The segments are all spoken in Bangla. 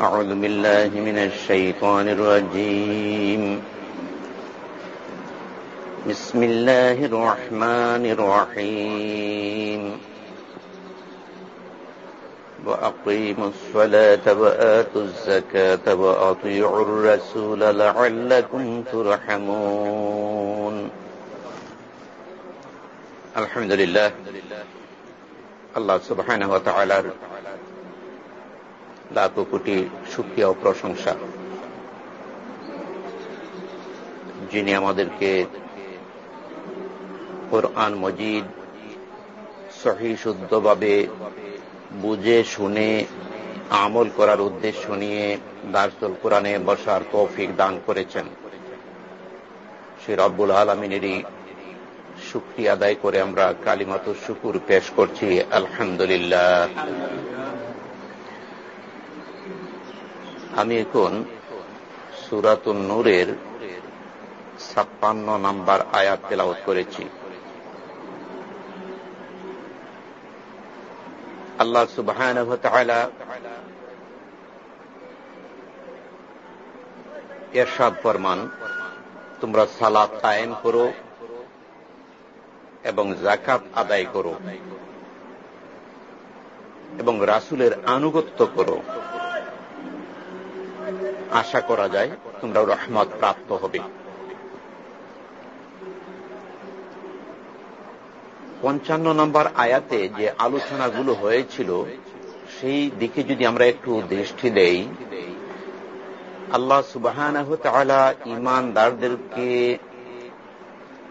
أعوذ بالله من الشيطان الرجيم. بسم الله الرحمن الرحيم. وأقيموا الصلاة وآتوا الزكاة وأطيعوا الرسول لعلكم ترحمون. الحمد لله. الله سبحانه وتعالى লাখো কোটি সুক্রিয়া ও প্রশংসা। যিনি আমাদেরকে কোরআন মজিদ সহি শুদ্ধভাবে বুঝে, শুনে, আমল করার উদ্দেশ্য নিয়ে দার্সুল কোরআনে বসার তৌফিক দান করেছেন। সে রব্বুল আলমিনেরই শুক্রি আদায় করে আমরা কালিমাত শুকুর পেশ করছি। আলহামদুলিল্লাহ। আমি এখন সুরাতুন নূরের ছাপ্পান্ন নাম্বার আয়াত তেলাওত করেছি। আল্লাহ সুবাহ এরশাদ ফরমান, তোমরা সালাত কায়েম করো এবং জাকাত আদায় করো এবং রাসুলের আনুগত্য করো। আশা করা যায় তোমরা রহমত প্রাপ্ত হবে। পঞ্চান্ন নম্বর আয়াতে যে আলোচনাগুলো হয়েছিল, সেই দিকে যদি আমরা একটু দৃষ্টি দেই, আল্লাহ সুবাহ ইমানদারদেরকে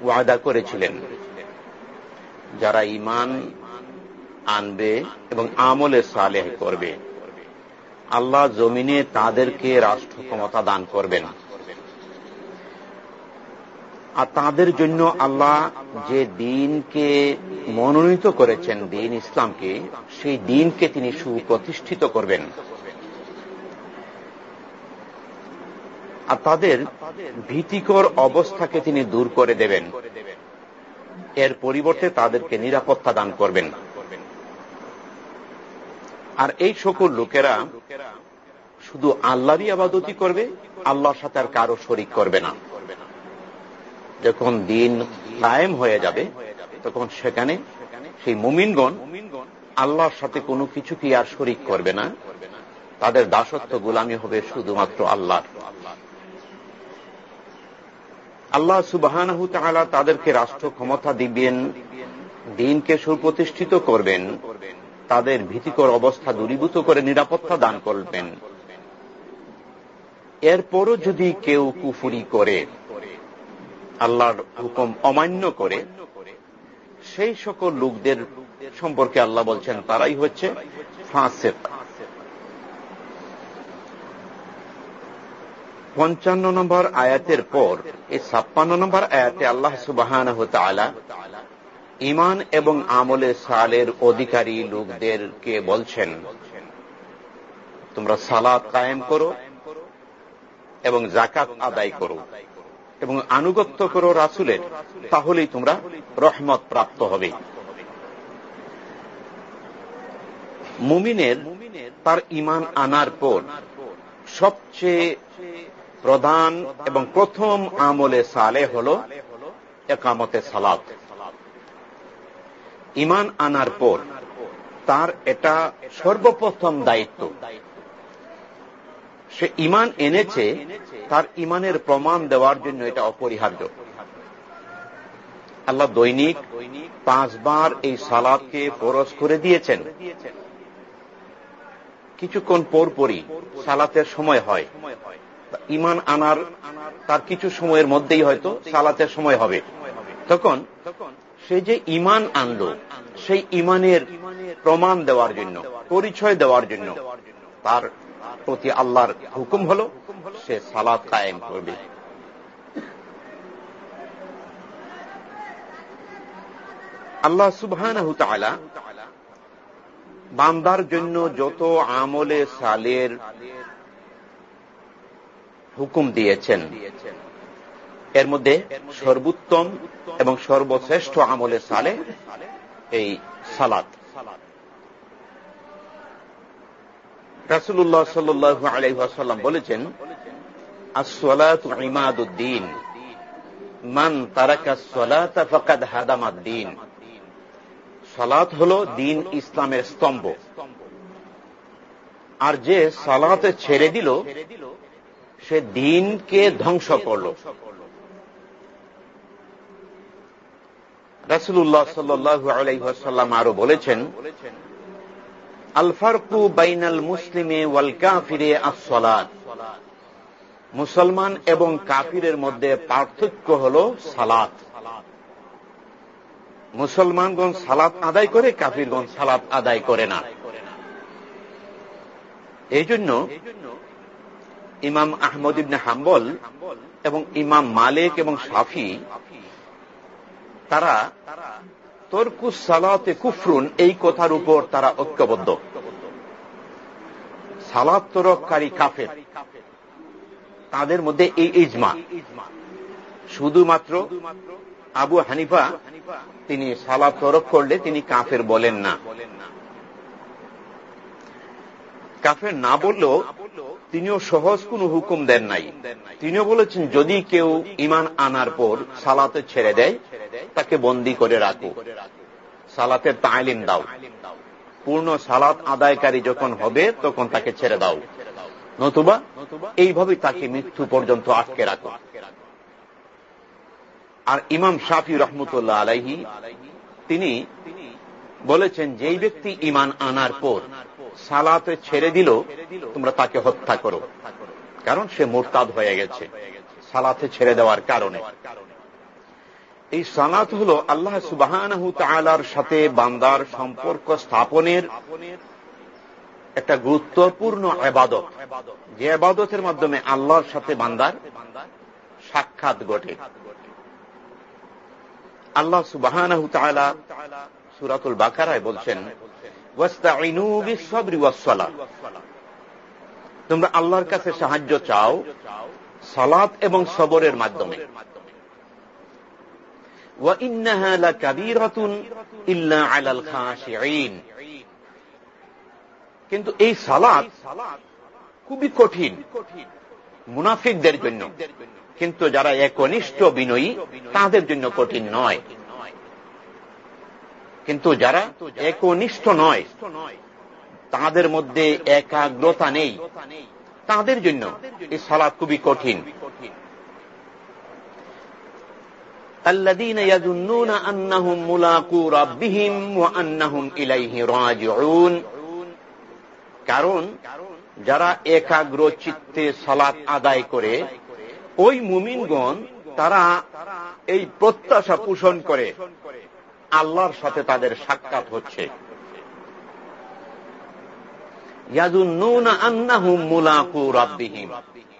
ওয়াদা করেছিলেন, যারা ইমান আনবে এবং আমলে সালেহ করবে। আল্লাহ জমিনে তাদেরকে রাষ্ট্র ক্ষমতা দান করবেন আর তাদের জন্য আল্লাহ যে দিনকে মনোনীত করেছেন, দিন ইসলামকে, সেই দিনকে তিনি সুপ্রতিষ্ঠিত করবেন। আর তাদের ভীতিকর অবস্থাকে তিনি দূর করে দেবেন। এর পরিবর্তে তাদেরকে নিরাপত্তা দান করবেন। আর এই সকল লোকেরা শুধু আল্লাহরই আবাদতি করবে, আল্লাহর সাথে আর কারও শরিক করবে না। যখন দিন কায়েম হয়ে যাবে, তখন সেখানে সেই মুমিনগণ আল্লাহর সাথে কোনো কিছু কি আর শরিক করবে না? তাদের দাসত্ব গুলামি হবে শুধুমাত্র আল্লাহ আল্লাহ সুবাহ তাদেরকে রাষ্ট্র ক্ষমতা দিবেন, দিনকে সুপ্রতিষ্ঠিত করবেন, তাদের ভীতিকর অবস্থা দূরীভূত করে নিরাপত্তা দান করবেন। এরপরও যদি কেউ কুফুরি করে, আল্লাহর হুকুম অমান্য করে, সেই সকল লোকদের সম্পর্কে আল্লাহ বলছেন, তারাই হচ্ছে ফাঁসেক। পঞ্চান্ন নম্বর আয়াতের পর, এই ছাপ্পান্ন নম্বর আয়াতে আল্লাহ সুবাহ ইমান এবং আমলে সালের অধিকারী লোকদেরকে বলছেন, তোমরা সালাদ কায়েম করো এবং জাকাত আদায় করো। এবং আনুগত্য করো রাসুলের, তাহলেই তোমরা রহমত প্রাপ্ত হবে। মুমিনের তার ইমান আনার পর সবচেয়ে প্রধান এবং প্রথম আমলে সালে হল একামতে সালাত। ইমান আনার পর তার এটা সর্বপ্রথম দায়িত্ব। সে ইমান এনেছে, তার ইমানের প্রমাণ দেওয়ার জন্য এটা অপরিহার্য। আল্লাহ দৈনিক পাঁচবার এই সালাদকে ফরজ করে দিয়েছেন। কিছুক্ষণ পরপরই সালাতের সময় হয়। ইমান আনার তার কিছু সময়ের মধ্যেই হয়তো সালাতের সময় হবে। তখন সে যে ইমান আনলো, সেই ইমানের প্রমাণ দেওয়ার জন্য, পরিচয় দেওয়ার জন্য, তার প্রতি আল্লাহর হুকুম হল সে সালাদ কায়েম করবে। আল্লাহ সুবাহ বান্দার জন্য যত আমলে সালের হুকুম দিয়েছেন, এর মধ্যে সর্বোত্তম এবং সর্বশ্রেষ্ঠ আমলে সালে এই সালাত। রাসুল্লাহ সাল্লু আলাইসাল্লাম বলেছেন আসলাত ইমাদুদ্দিন। মান তারাকা সলাতা হাদামাদ্দিন। সালাত হল দিন ইসলামের স্তম্ভ। আর যে সালাতে ছেড়ে দিল, সে দিনকে ধ্বংস করল। রাসুল্লাহ সাল্লু আলাইসাল্লাম আরও বলেছেন আলফারকু বাইনাল মুসলিমে ওয়াল কাফিরে আসলাত মুসলমান এবং কাফিরের মধ্যে পার্থক্য হল সালাত। মুসলমানগণ সালাত আদায় করে, কাফিরগণ সালাত আদায় করে না। এই জন্য ইমাম আহমদ ইবনে হাম্বল এবং ইমাম মালিক এবং সাফি তারা তরকুস সালাতে কুফরুন, এই কথার উপর তারা ঐক্যবদ্ধ। সালাত তরককারী কাফের। তাদের মধ্যে এই ইজমা। শুধুমাত্র আবু হানিফা, তিনি সালাত তরক করলে তিনি কাফের বলেন না। কাফের না বললেও তিনিও সহজ কোন হুকুম দেন নাই। তিনিও বলেছেন, যদি কেউ ইমান আনার পর সালাতে ছেড়ে দেয়, তাকে বন্দি করে রাখো। সালাতের তাইলিম দাও। পূর্ণ সালাত আদায়কারী যখন হবে, তখন তাকে ছেড়ে দাও। নতুবা এইভাবে তাকে মৃত্যু পর্যন্ত আটকে রাখো। আর ইমাম শাফি রহমতুল্লাহ আলাইহি, তিনি বলেছেন, যেই ব্যক্তি ইমান আনার পর সালাতে ছেড়ে দিল, তোমরা তাকে হত্যা করো। কারণ সে মোরতাদ হয়ে গেছে, সালাতে ছেড়ে দেওয়ার কারণে। এই সালাত হল আল্লাহ সুবাহ সাথে বান্দার সম্পর্ক স্থাপনের একটা গুরুত্বপূর্ণ আবাদত। যে আবাদতের মাধ্যমে আল্লাহর সাথে বান্দার সাক্ষাৎ ঘটে। আল্লাহ সুবাহ সুরাতুল বাকারায় বলছেন তোমরা আল্লাহর কাছে সাহায্য চাও সালাত এবং সবরের মাধ্যমে। কিন্তু এই সালাদ খুবই কঠিন মুনাফিকদের জন্য। কিন্তু যারা একনিষ্ঠ বিনয়ী, তাদের জন্য কঠিন নয়। কিন্তু যারা একনিষ্ঠ নয় তাদের মধ্যে একাগ্রতা নেই তাদের জন্য এই সালাদ খুবই কঠিন الذين يظنون أنهم ملاقو ربهم وأنهم إليه راجعون কারণ যারা একাগ্র চিত্তে সালাত আদায় করে ওই মুমিনগণ তারা এই প্রত্যাশা পোষণ করে আল্লাহর সাথে তাদের সাক্ষাৎ হচ্ছে।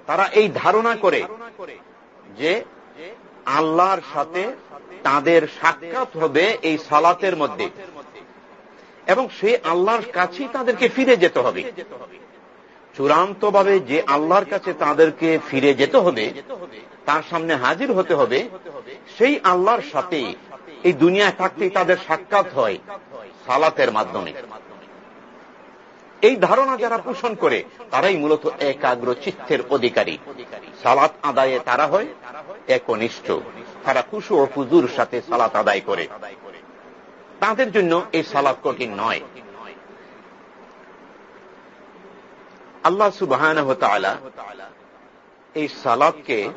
তারা এই ধারণা করে যে আল্লাহর সাথে তাদের সাক্ষাৎ হবে এই সালাতের মধ্যে। এবং সে আল্লাহর কাছেই তাদেরকে ফিরে যেতে হবে। চূড়ান্তভাবে যে আল্লাহর কাছে তাদেরকে ফিরে যেতে হবে, তার সামনে হাজির হতে হবে, সেই আল্লাহর সাথে এই দুনিয়ায় থাকতেই তাদের সাক্ষাৎ হয় সালাতের মাধ্যমে। এই ধারণা যারা পোষণ করে, তারাই মূলত একাগ্র চিত্তের অধিকারী। সালাত আদায়ে তারা হয় একনিষ্ঠ। তারা কুশু ও ফুজুর সাথে সালাত আদায় করে। তাদের জন্য এই সালাত কঠিন নয়। আল্লাহ সুবাহ এই সালাদকে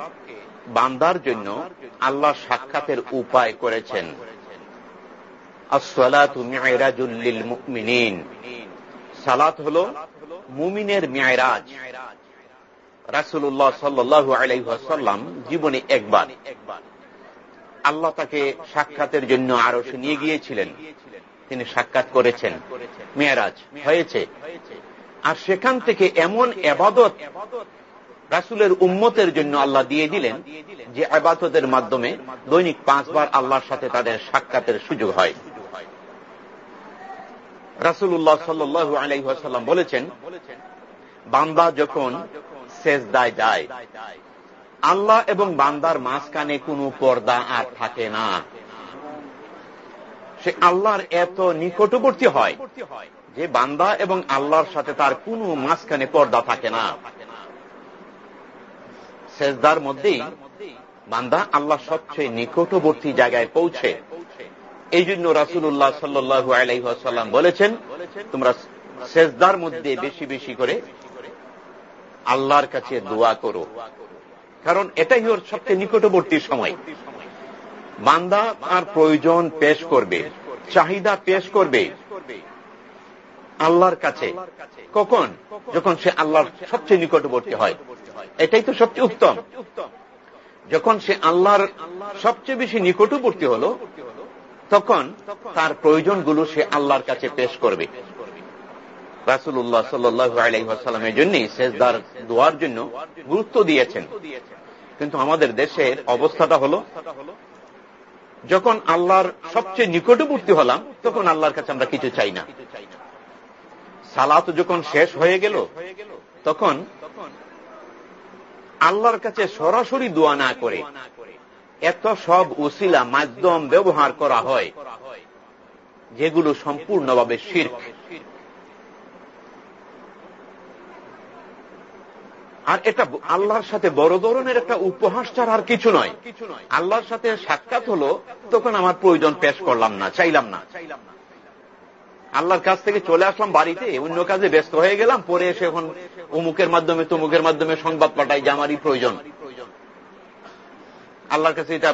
বান্দার জন্য আল্লাহ সাক্ষাতের উপায় করেছেন। সালাত হল মুমিনের মেয়রাজ রাসুল্লাহ সাল্লু আলাইসাল্লাম জীবনে একবার আল্লাহ তাকে সাক্ষাতের জন্য আরও নিয়ে গিয়েছিলেন। তিনি সাক্ষাৎ করেছেন। মেয়ারাজ হয়েছে। আর সেখান থেকে এমন এবাদত রাসুলের উম্মতের জন্য আল্লাহ দিয়ে দিলেন যে আবাদতের মাধ্যমে দৈনিক পাঁচবার আল্লাহর সাথে তাদের সাক্ষাতের সুযোগ হয়। রাসুল্লাহ সাল্লু আলাইসাল্লাম বলেছেন, বান্দা যখন শেষ দায় যায়, আল্লাহ এবং বান্দার মাঝখানে কোনো পর্দা আর থাকে না। সে আল্লাহর এত নিকটবর্তী হয় যে বান্দা এবং আল্লাহর সাথে তার কোনো মাঝখানে পর্দা থাকে না। সেজদার মধ্যেই বান্দা আল্লাহ সবচেয়ে নিকটবর্তী জায়গায় পৌঁছে। এই জন্য রাসুল্লাহ সাল্লু আলাইসাল্লাম বলেছেন, তোমরা সেজদার মধ্যে বেশি বেশি করে আল্লাহর কাছে দোয়া করো। কারণ এটাই ওর সবচেয়ে নিকটবর্তী সময়। বান্দা আর প্রয়োজন পেশ করবে, চাহিদা পেশ করবে আল্লাহর কাছে। কখন? যখন সে আল্লাহর সবচেয়ে নিকটবর্তী হয়। এটাই তো সবচেয়ে উত্তম। যখন সে আল্লাহর সবচেয়ে বেশি নিকটবর্তী হল, তখন তার প্রয়োজনগুলো সে আল্লাহর কাছে পেশ করবে। রাসুল্লাহ সাল্লু জন্য শেষদার দোয়ার জন্য গুরুত্ব দিয়েছেন। কিন্তু আমাদের দেশের অবস্থাটা হল, যখন আল্লাহর সবচেয়ে নিকটবর্তী হলাম, তখন আল্লাহর কাছে আমরা কিছু চাই না। সালাত যখন শেষ হয়ে গেল, তখন আল্লাহর কাছে সরাসরি দোয়া না করে এত সব উসিলা, মাধ্যম ব্যবহার করা হয় যেগুলো সম্পূর্ণভাবে শির্ক। আর এটা আল্লাহর সাথে বড় ধরনের একটা উপহাস ছাড়া আর কিছু নয়। আল্লাহর সাথে সাক্ষাৎ হলো, তখন আমার প্রয়োজন পেশ করলাম না, চাইলাম না। আল্লাহর কাছ থেকে চলে আসলাম বাড়িতে, অন্য কাজে ব্যস্ত হয়ে গেলাম, পরে এসে এখন অমুকের মাধ্যমে তমুকের মাধ্যমে সংবাদ পাঠাই যে আমারই প্রয়োজন। আল্লাহর কাছে এটা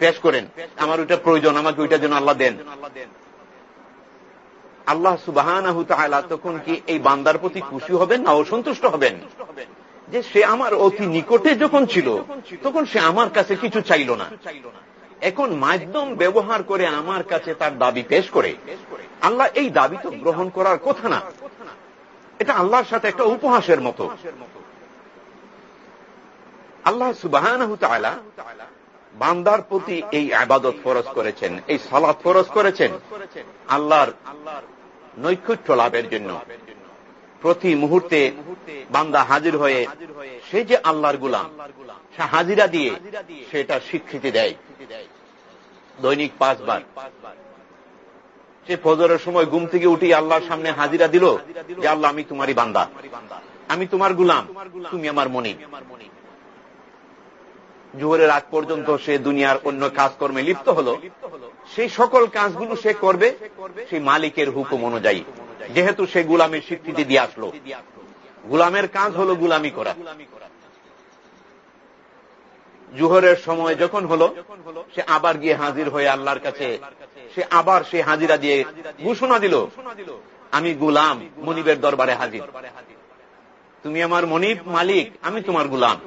পেশ করেন, আমার ওইটা প্রয়োজন, আমাকে ওইটার জন্য আল্লাহ দেন। আল্লাহ সুবাহ তখন কি এই বান্দার প্রতি খুশি হবেন না অসন্তুষ্ট হবেন? যে সে আমার অতি নিকটে যখন ছিল, তখন সে আমার কাছে কিছু চাইল না। এখন মাধ্যম ব্যবহার করে আমার কাছে তার দাবি পেশ করে। আল্লাহ এই দাবি তো গ্রহণ করার কথা না। এটা আল্লাহর সাথে একটা উপহাসের মতো। আল্লাহ সুবাহ বান্দার প্রতি এই আবাদত ফরজ করেছেন, এই সালাদ ফরজ করেছেন, আল্লাহর নৈকুট্য লাভের জন্য। প্রতি মুহূর্তে বান্দা হাজির হয়ে সে যে আল্লাহর গুলাম, সে হাজিরা দিয়ে সেটা স্বীকৃতি দেয়। দৈনিক পাঁচবার। সে ফজরের সময় ঘুম থেকে উঠি আল্লাহর সামনে হাজিরা দিল যে, আল্লাহ, আমি তোমারই বান্দা। আমি তোমার গুলাম। তুমি আমার মনি জোহরের আগ পর্যন্ত সে দুনিয়ার অন্য কাজকর্মে লিপ্ত হল। সেই সকল কাজগুলো সে করবে, সেই মালিকের হুকুম অনুযায়ী। যেহেতু সে গুলামের স্বীকৃতি দিয়ে আসলো। গুলামের কাজ হল গুলামি করা। জুহরের সময় যখন হল, সে আবার গিয়ে হাজির হয়ে আল্লাহর কাছে, সে আবার সে হাজিরা দিয়ে ঘোষণা দিল, আমি গুলাম মনিবের দরবারে হাজির। তুমি আমার মনিব মালিক, আমি তোমার গুলাম।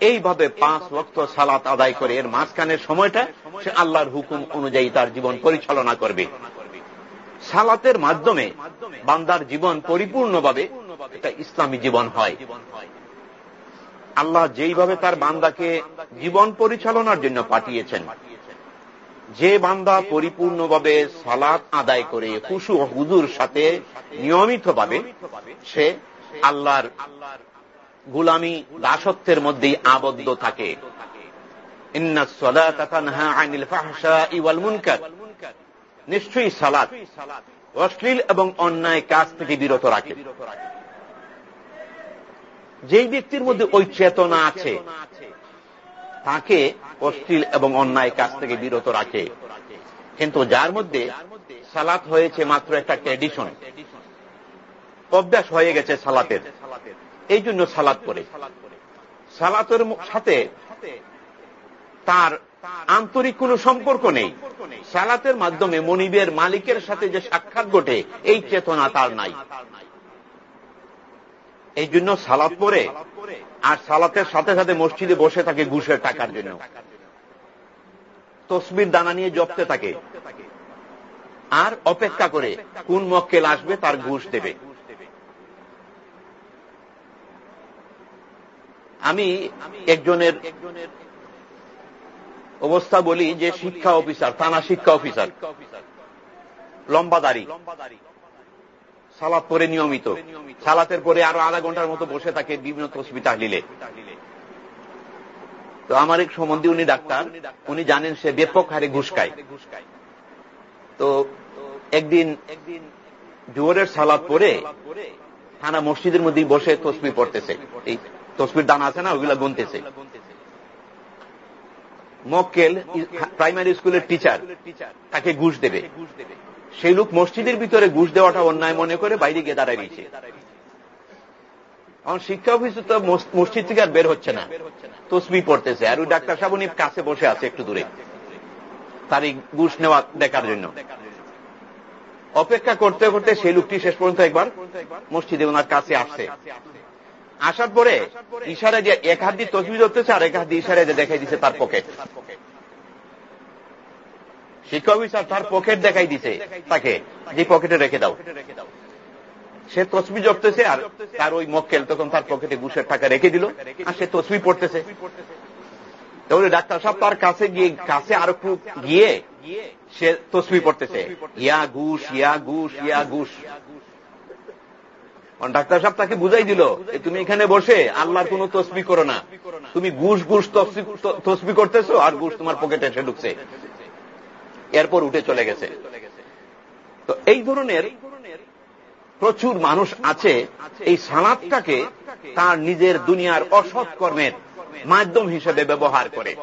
এইভাবে পাঁচ লক্ষ সালাত আদায় করে, এর মাঝখানের সময়টা সে আল্লাহর হুকুম অনুযায়ী তার জীবন পরিচালনা করবে। সালাতের মাধ্যমে বান্দার জীবন পরিপূর্ণভাবে এটা ইসলামী জীবন হয়। আল্লাহ যেইভাবে তার বান্দাকে জীবন পরিচালনার জন্য পাঠিয়েছেন, যে বান্দা পরিপূর্ণভাবে সালাত আদায় করে কুসু হুজুর সাথে নিয়মিতভাবে, সে আল্লাহর গুলামি দাসত্বের মধ্যেই আবদ্ধ থাকে। নিশ্চয়ই সালাত অশ্লীল এবং অন্যায় কাজ থেকে বিরত রাখে। যেই ব্যক্তির মধ্যে ওই চেতনা আছে, তাকে অশ্লীল এবং অন্যায় কাজ থেকে বিরত রাখে। কিন্তু যার মধ্যে সালাত হয়েছে মাত্র একটা ট্রেডিশন অভ্যাস হয়ে গেছে সালাতের। এই জন্য সালাত করে সালাতের সাথে তার আন্তরিক কোন সম্পর্ক নেই। সালাতের মাধ্যমে মনিবের মালিকের সাথে যে সাক্ষাৎ ঘটে, এই চেতনা তার নাই। এই জন্য সালাত পরে আর সালাতের সাথে সাথে মসজিদে বসে থাকে ঘুষের টাকার জন্য। তসবির দানা নিয়ে জপতে থাকে। আর অপেক্ষা করে কোন মক্কেল আসবে তার ঘুষ দেবে। আমি একজনের অবস্থা বলি যে শিক্ষা অফিসার, থানা শিক্ষা অফিসার। লম্বা দাড়ি। সালাত পরে নিয়মিত। সালাতের পরে আরও আধা ঘণ্টার মতো বসে থাকে বিভিন্ন তসবি তাহলিলে। তো আমার এক সম্বন্ধে উনি ডাক্তার। উনি জানেন সে ব্যাপক হারে ঘুষ খায়। তো একদিন একদিন জোহরের সালাদ পরে থানা মসজিদের মধ্যে বসে তসবি পড়তেছে। এই তসবির দান আছে না, ওইগুলা গুনতেছে। মক্কেল প্রাইমারি স্কুলের টিচার তাকে ঘুষ দেবে। সেই লোক মসজিদের ভিতরে ঘুষ দেওয়াটা অন্যায় মনে করে বাইরে গিয়ে দাঁড়ায় রয়েছে। আমার শিক্ষা অফিস তো মসজিদ থেকে আর বের হচ্ছে না। তসবি পড়তেছে। আর ওই ডাক্তার সাহেব উনি কাছে বসে আছে একটু দূরে। তার এই ঘুষ নেওয়া দেখার জন্য। অপেক্ষা করতে করতে সেই লোকটি শেষ পর্যন্ত একবার মসজিদে ওনার কাছে আসছে। আসার পরে ইশারা যে এক হাত দিয়ে তসবি ধরতেছে আর এক হাত দিয়ে ইশারা যে দেখাই দিছে তার পকেট শিক্ষা অফিসার তার পকেট দেখাই দিছে। তাকে, যে পকেটে রেখে দাও। সে তসবি জপতেছে আর তার ওই মক্কেল তখন তার পকেটে ঘুষের টাকা রেখে দিল আর সে তসবি পড়তেছে। তাহলে ডাক্তার সাহেব তার কাছে গিয়ে, কাছে আরও একটু গিয়ে সে তসবি পড়তেছে। ইয়া ঘুষ ইয়া ঘুষ ইয়া ঘুষ। ডাক্তার সাহেব তাকে বুঝাই দিল তুমি এখানে বসে আল্লাহর কোন তসবি করো না। তুমি ঘুষ ঘুষ তসবি করতেছো আর ঘুষ তোমার পকেটে এসে ঢুকছে। এরপর উঠে চলে গেছে। তো এই ধরনের প্রচুর মানুষ আছে, এই সালাদটাকে তার নিজের দুনিয়ার অসৎ কর্মের মাধ্যম হিসেবে ব্যবহার করে।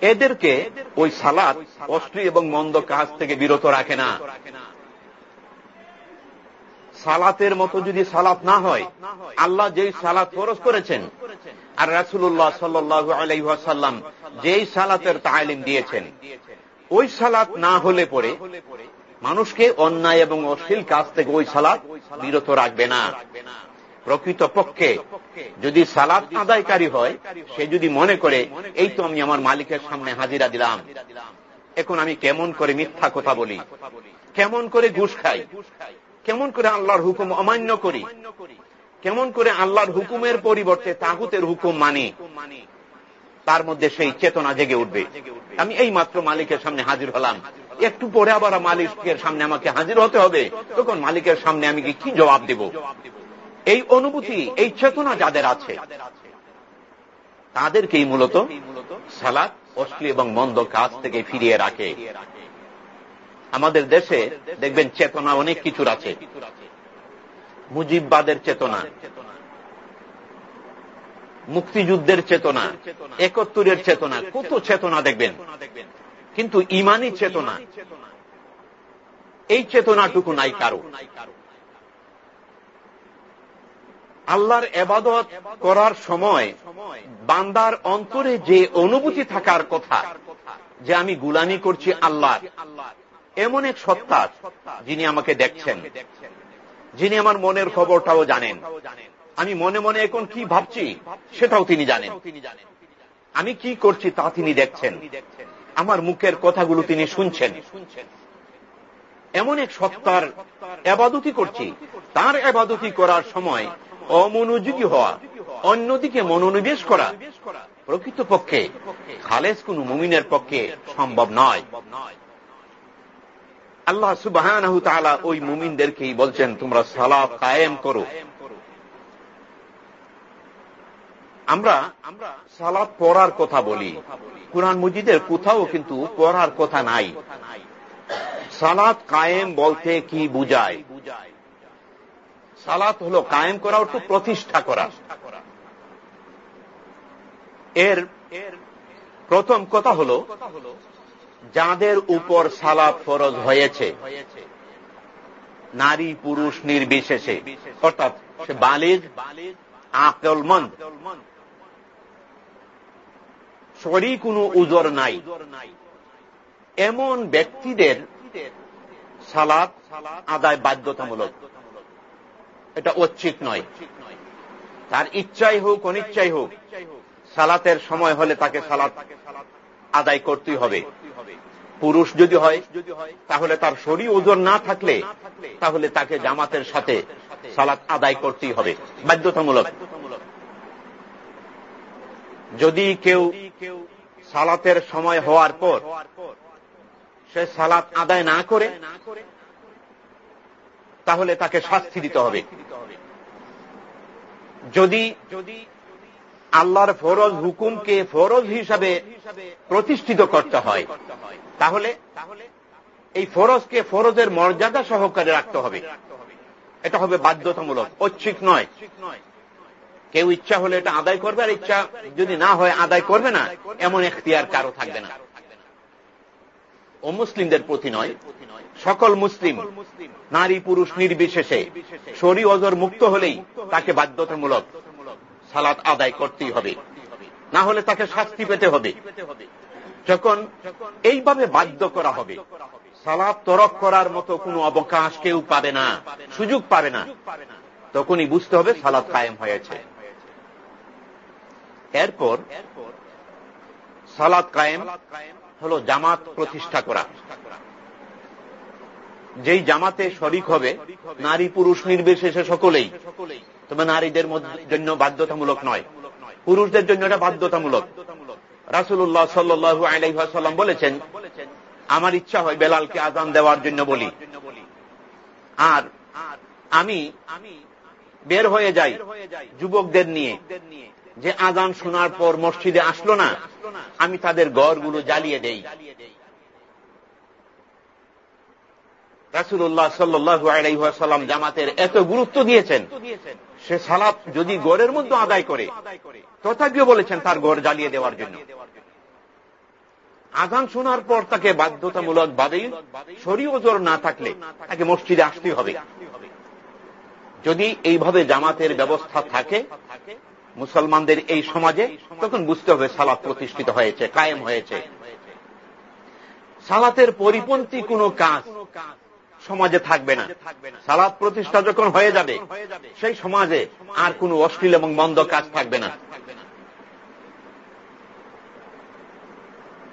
এদেরকে ওই সালাদ অশ্লীল এবং মন্দ কাজ থেকে বিরত রাখে না। সালাতের মতো যদি সালাত না হয়, আল্লাহ যেই সালাত ফরজ করেছেন, আর রাসুল্লাহ সাল্লাহ আলাইসাল্লাম যেই সালাতের তালিম দিয়েছেন, ওই সালাত না হলে পরে মানুষকে অন্যায় এবং অশ্লীল কাজ থেকে ওই সালাত বিরত রাখবে না। প্রকৃত পক্ষে যদি সালাদ আদায়কারী হয়, সে যদি মনে করে, এই তো আমি আমার মালিকের সামনে হাজিরা দিলাম। এখন আমি কেমন করে মিথ্যা কথা বলি? কেমন করে ঘুষ খাই? কেমন করে আল্লাহর হুকুম অমান্য করি? কেমন করে আল্লাহর হুকুমের পরিবর্তে তাগুতের হুকুম মানি? তার মধ্যে সেই চেতনা জেগে উঠবে। আমি এই মাত্র মালিকের সামনে হাজির হলাম। একটু পরে আবার মালিকের সামনে আমাকে হাজির হতে হবে। তখন মালিকের সামনে আমি কি জবাব দেব? এই অনুভূতি, এই চেতনা যাদের আছে, তাদেরকেই মূলত সালাদ অশ্লীল এবং মন্দ কাজ থেকে ফিরিয়ে রাখে। আমাদের দেশে দেখবেন চেতনা অনেক কিছুর আছে। মুজিববাদের চেতনা, মুক্তিযুদ্ধের চেতনা, একত্তরের চেতনা, কত চেতনা দেখবেন। কিন্তু ইমানি চেতনা, এই চেতনাটুকু নাই কারও। আল্লাহর এবাদত করার সময় বান্দার অন্তরে যে অনুভূতি থাকার কথা, যে আমি গুলামি করছি আল্লাহ এমন এক সত্তা যিনি আমাকে দেখছেন। যিনি আমার মনের খবরটাও জানেন। আমি মনে মনে এখন কি ভাবছি সেটাও তিনি জানেন। আমি কি করছি তা তিনি দেখছেন। আমার মুখের কথাগুলো তিনি শুনছেন। এমন এক সত্তার এবাদতি করছি। তার এবাদতি করার সময় অমনোযোগী হওয়া অন্যদিকে মনোনিবেশ করা প্রকৃতপক্ষে খালেজ কোন মুমিনের পক্ষে সম্ভব নয়। আল্লাহ সুবাহ ওই মুমিনদেরকেই বলছেন, তোমরা সালাদ কায়েম করো। আমরা আমরা সালাদ পড়ার কথা বলি। কোরআন মজিদের কোথাও কিন্তু পড়ার কথা নাই। সালাদ কায়েম বলতে কি বুঝায়? সালাত হল কায়েম করা অর্থ প্রতিষ্ঠা করা। এর প্রথম কথা হল যাদের উপর সালাদ ফরজ হয়েছে, নারী পুরুষ নির্বিশেষে, অর্থাৎ সে বালিগ আকলমন্দ। সরি, কোনো উজর নাই। এমন ব্যক্তিদের সালাদ আদায় বাধ্যতামূলক। এটা ঐচ্ছিক নয়। তার ইচ্ছাই হোক, অনিচ্ছাই হোক, সালাতের সময় হলে তাকে সালাত আদায় করতেই হবে। পুরুষ যদি হয়, তাহলে তার শরীর ওজন না থাকলে, তাহলে তাকে জামাতের সাথে সালাত আদায় করতেই হবে। বাধ্যতামূলক। যদি কেউ সালাতের সময় হওয়ার পর সে সালাত আদায় না করে, তাহলে তাকে শাস্তি দিতে হবে। যদি যদি আল্লাহর ফরজ হুকুমকে ফরজ হিসাবে প্রতিষ্ঠিত করতে হয় তাহলে এই ফরজকে ফরজের মর্যাদা সহকারে রাখতে হবে। এটা হবে বাধ্যতামূলক। ঐচ্ছিক নয়। কেউ ইচ্ছা হলে এটা আদায় করবে, আর ইচ্ছা যদি না হয়, আদায় করবে না, এমন এখতিয়ার কারও থাকবে না। ও মুসলিমদের প্রতি নয়, সকল মুসলিম, নারী, পুরুষ নির্বিশেষে শরী অজর মুক্ত হলেই তাকে বাধ্যতামূলক সালাত আদায় করতেই হবে। না হলে তাকে শাস্তি পেতে হবে। যখন এইভাবে বাধ্য করা হবে সালাদ তরক করার মতো কোনো অবকাশ কেউ পাবে না, সুযোগ পাবে না, তখনই বুঝতে হবে সালাদ কায়েম হয়েছে। এরপর সালাদ কায়েম হল জামাত প্রতিষ্ঠা করা। যেই জামাতে শরিক হবে, নারী পুরুষ নির্বিশেষে সকলেই, তবে নারীদের জন্য বাধ্যতামূলক নয়, পুরুষদের জন্য এটা বাধ্যতামূলক। রাসুল্লাহ সাল্লু আলাইসাল্লাম বলেছেন, আমার ইচ্ছা হয় বেলালকে আজান দেওয়ার জন্য বলি। আর আমি বের হয়ে যাই যুবকদের নিয়ে, যে আজান শোনার পর মসজিদে আসলো না, আমি তাদের গড়গুলো জ্বালিয়ে দেই। রাসুল্লাহ সাল্লু আলাইসাল্লাম জামাতের এত গুরুত্ব দিয়েছেন সে সালাপ যদি গড়ের মধ্যে আদায় করে, তথাপিও বলেছেন তার গড় জ্বালিয়ে দেওয়ার জন্য। আজান শোনার পর তাকে বাধ্যতামূলক ভাবেই শরীয় জোর না থাকলে তাকে মসজিদে আসতে হবে। যদি এইভাবে জামাতের ব্যবস্থা থাকে, মুসলমানদের এই সমাজে, তখন বুঝতে হবে সালাত প্রতিষ্ঠিত হয়েছে, কায়েম হয়েছে। সালাতের পরিপন্থী কোনো কাজ সমাজে থাকবে না। সালাদ প্রতিষ্ঠা যখন হয়ে যাবে, সেই সমাজে আর কোনো অশ্লীল এবং মন্দ কাজ থাকবে না।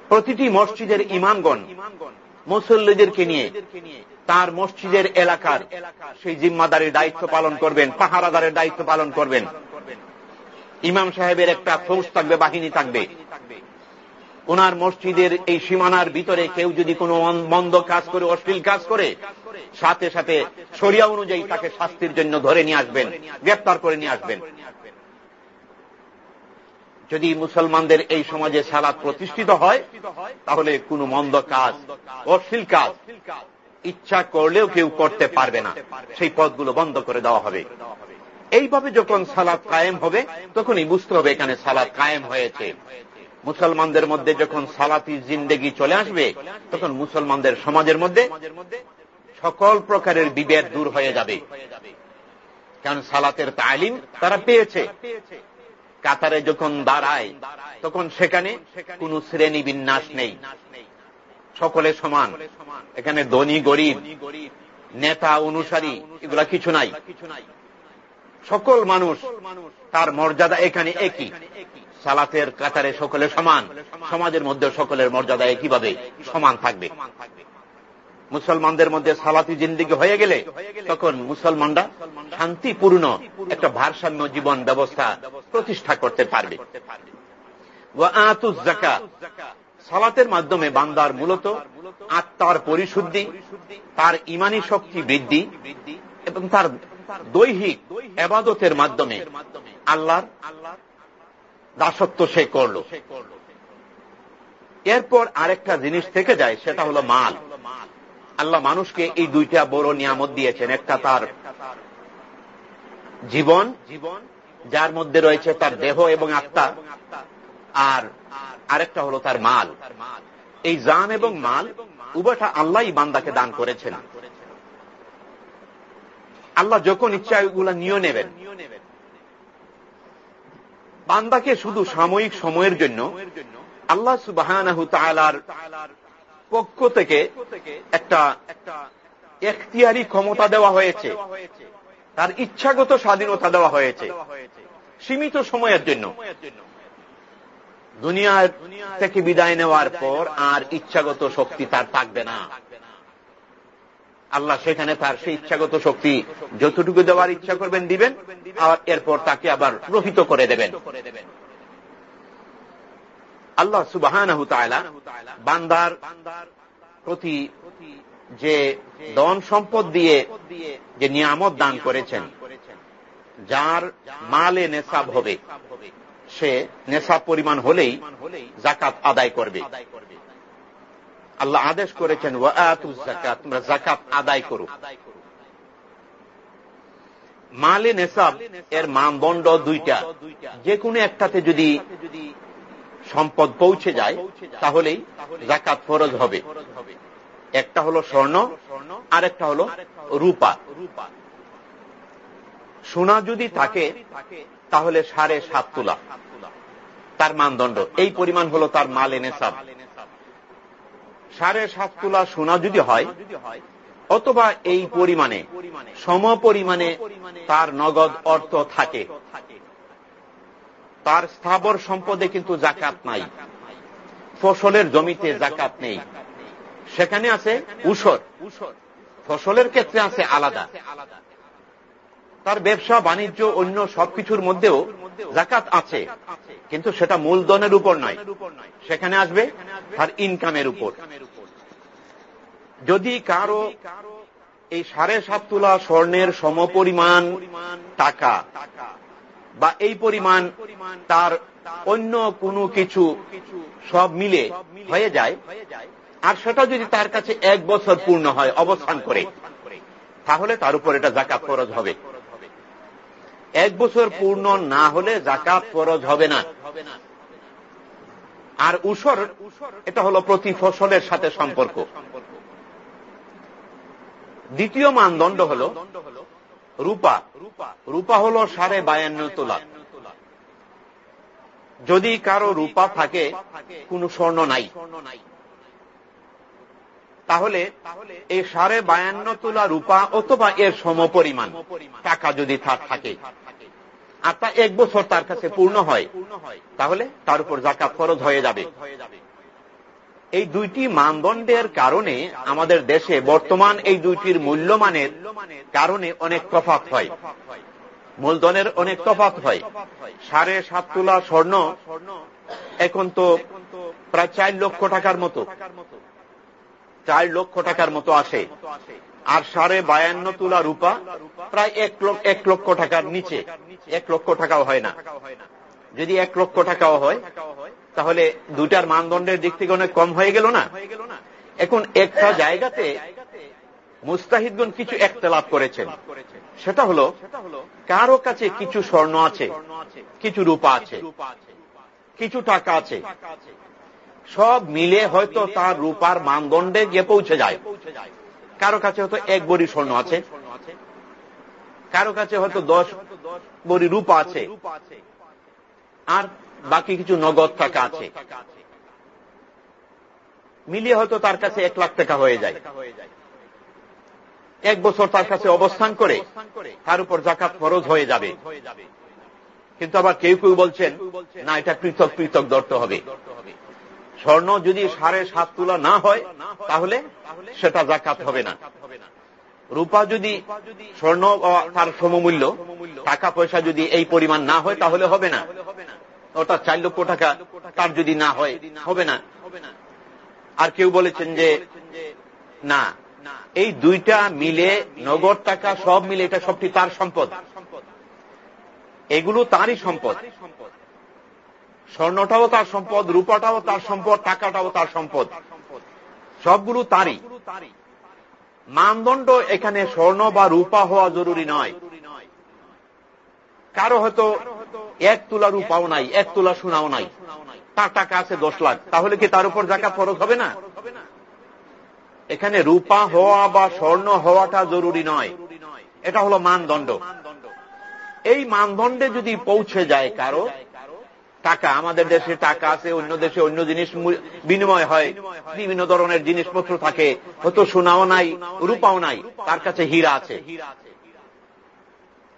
প্রতিটি মসজিদের ইমানগণ মুসল্লিদেরকে নিয়ে তার মসজিদের এলাকার সেই জিম্মাদারের দায়িত্ব পালন করবেন, পাহারাদারের দায়িত্ব পালন করবেন। ইমাম সাহেবের একটা ফৌজ থাকবে, বাহিনী থাকবে। ওনার মসজিদের এই সীমানার ভিতরে কেউ যদি কোনো মন্দ কাজ করে, অশ্লীল কাজ করে সাথে সাথে সরিয়া অনুযায়ী তাকে শাস্তির জন্য ধরে নিয়ে আসবেন, গ্রেপ্তার করে নিয়ে আসবেন। যদি মুসলমানদের এই সমাজে সালাদ প্রতিষ্ঠিত হয়, তাহলে কোনো মন্দ কাজ, অশ্লীল কাজ ইচ্ছা করলেও কেউ করতে পারবে না। সেই পথগুলো বন্ধ করে দেওয়া হবে। এইভাবে যখন সালাদ কায়েম হবে, তখনই বুঝতে হবে এখানে সালাদ কায়েম হয়েছে। মুসলমানদের মধ্যে যখন সালাতি জিন্দেগি চলে আসবে, তখন মুসলমানদের সমাজের মধ্যে সকল প্রকারের বিভেদ দূর হয়ে যাবে। কারণ সালাতের তালিম তারা পেয়েছে। কাতারে যখন দাঁড়ায়, তখন সেখানে কোন শ্রেণি বিন্যাস নেই। সকলে সমান। এখানে ধনী, গরিব, নেতা, অনুসারী, এগুলা কিছু নাই। সকল মানুষ তার মর্যাদা এখানে একই। সালাতের কাতারে সকলে সমান। সমাজের মধ্যে সকলের মর্যাদা একইভাবে সমান থাকবে। মুসলমানদের মধ্যে সালাতি জিন্দিগি হয়ে গেলে তখন মুসলমানরা শান্তিপূর্ণ একটা ভারসাম্য জীবন ব্যবস্থা প্রতিষ্ঠা করতে পারবে। সালাতের মাধ্যমে বান্দার মূলত আত্মার পরিশুদ্ধি, তার ইমানি শক্তি বৃদ্ধি এবং তার দৈহিক এবাদতের মাধ্যমে আল্লাহর দাসত্ব সে করল। এরপর আরেকটা জিনিস থেকে যায়, সেটা হলো মাল। আল্লাহ মানুষকে এই দুইটা বড় নিয়ামত দিয়েছেন। একটা তার জীবন জীবন যার মধ্যে রয়েছে তার দেহ এবং আত্মা, আর আরেকটা হলো তার মাল। এই জান এবং মাল উভয়টা আল্লাহ বান্দাকে দান করেছেন। আল্লাহ যখন ইচ্ছা এগুলা নিয়ে নেবেন, বান্দাকে শুধু সাময়িক সময়ের জন্য আল্লাহ সুবাহ পক্ষ থেকে একটা এখতিয়ারি ক্ষমতা দেওয়া হয়েছে। তার ইচ্ছাগত স্বাধীনতা দেওয়া হয়েছে। সীমিত সময়ের জন্য। দুনিয়ার থেকে বিদায় নেওয়ার পর আর ইচ্ছাগত শক্তি তার থাকবে না। আল্লাহ সেখানে তার সেই ইচ্ছাগত শক্তি যতটুকু দেওয়ার ইচ্ছা করবেন দিবেন, আর এরপর তাকে আবার রহিত করে দেবেন। আল্লাহ সুবাহ বান্দার প্রতি যে দন সম্পদ দিয়ে যে নিয়ামত দান করেছেন, যার মালে নেশাব হবে, সে নেশাব পরিমাণ হলেই জাকাত আদায় করবে। আল্লাহ আদেশ করেছেন তোমরা জাকাত আদায় করো। মালে নেশাব এর মানদণ্ড দুইটা। যে কোনো একটাতে যদি সম্পদ পৌঁছে যায় তাহলেই জাকাত ফরজ হবে। একটা হলো স্বর্ণ আর একটা হলো রূপা। সোনা যদি থাকে তাহলে সাড়ে সাত তোলা। তার মানদণ্ড এই পরিমাণ হলো তার মাল এনে সাব সাড়ে সাত তোলা সোনা যদি হয় অথবা এই পরিমাণে সম পরিমাণে তার নগদ অর্থ থাকে। তার স্থাবর সম্পদে কিন্তু জাকাত নাই। ফসলের জমিতে জাকাত নেই। সেখানে আছে উসর। ফসলের ক্ষেত্রে আছে আলাদা। তার ব্যবসা, বাণিজ্য, অন্য সবকিছুর মধ্যেও জাকাত আছে। কিন্তু সেটা মূলধনের উপর নয়। সেখানে আসবে তার ইনকামের উপর। যদি কারও এই সাড়ে সাত তোলা স্বর্ণের সমপরিমাণ টাকা বা এই পরিমাণ তার অন্য কোনো কিছু সব মিলে হয়ে যায়, আর সেটা যদি তার কাছে এক বছর পূর্ণ হয় অবস্থান করে, তাহলে তার উপর এটা জাকাত ফরজ হবে। এক বছর পূর্ণ না হলে জাকাত ফরজ হবে না। আর উসর, এটা হলো প্রতি ফসলের সাথে সম্পর্ক। দ্বিতীয় মানদণ্ড হল রূপা। রূপা হল সাড়ে বায়ান্ন তোলা। যদি কারও রূপা থাকে, কোন স্বর্ণ নাই। তাহলে এই সাড়ে বায়ান্ন তোলা রূপা অথবা এর সম পরিমাণ টাকা যদি থাকে, আর তা এক বছর তার কাছে পূর্ণ হয়, তাহলে তার উপর জাকাত ফরজ হয়ে যাবে। এই দুইটি মানদণ্ডের কারণে আমাদের দেশে বর্তমান এই দুইটির মূল্যমানের কারণে অনেক তফাত হয়। মূলধনের অনেক তফাত হয়। সাড়ে সাত তোলা স্বর্ণ এখন তো প্রায় চার লক্ষ টাকার মতো। চার লক্ষ টাকার মতো আসে। আর সাড়ে বায়ান্ন তোলা রূপা প্রায় এক লক্ষ এক লক্ষ টাকার নিচে। এক লক্ষ টাকাও হয় না। যদি এক লক্ষ টাকাও হয় তাহলে দুটার মানদণ্ডের দিক থেকে অনেক কম হয়ে গেল না? এখন একটা জায়গাতে মুস্তাহিদগুন কিছু একতলাপ করেছেন। সেটা হলো, কারও কাছে কিছু স্বর্ণ আছে, কিছু রূপা আছে, কিছু টাকা আছে। সব মিলে হয়তো তার রূপার মানদণ্ডে গিয়ে পৌঁছে যায়। কারও কাছে হয়তো এক বড়ি স্বর্ণ আছে, কারও কাছে হয়তো দশ বড়ি রূপা আছে। আর বাকি কিছু নগদ টাকা আছে। মিলিয়ে হয়তো তার কাছে এক লাখ টাকা হয়ে যায়। এক বছর তার কাছে অবস্থান করে তার উপর জাকাত ফরজ হয়ে যাবে। কিন্তু আবার কেউ কেউ বলছেন, না, এটা পৃথক পৃথক দর্ত হবে। স্বর্ণ যদি সাড়ে সাত তোলা না হয়, তাহলে সেটা জাকাত হবে না। রূপা যদি স্বর্ণ তার সমমূল্য, টাকা পয়সা যদি এই পরিমাণ না হয়, তাহলে হবে না। অর্থাৎ চার লক্ষ টাকা তার যদি না হয়, হবে না। আর কেউ বলেছেন যে, না। এই দুইটা মিলে নগদ টাকা সব মিলে এটা সবটি তার সম্পদ। এগুলো তারই সম্পদ। স্বর্ণটাও তার সম্পদ, রূপাটাও তার সম্পদ, টাকাটাও তার সম্পদ। সবগুলো তারই। মানদণ্ড এখানে স্বর্ণ বা রূপা হওয়া জরুরি নয়। কারও হয়তো এক তোলা রূপাও নাই, এক তোলা সোনাও নাই। তার টাকা আছে দশ লাখ, তাহলে কি তার উপর জাকা ফরজ হবে না? এখানে রূপা হওয়া বা স্বর্ণ হওয়াটা জরুরি নয়। এটা হলো মানদণ্ড। এই মানদণ্ডে যদি পৌঁছে যায় কারও, টাকা আমাদের দেশে টাকা আছে, অন্য দেশে অন্য জিনিস বিনিময় হয়। বিভিন্ন ধরনের জিনিসপত্র থাকে, হয়তো সোনাও নাই, রূপাও নাই, তার কাছে হীরা আছে।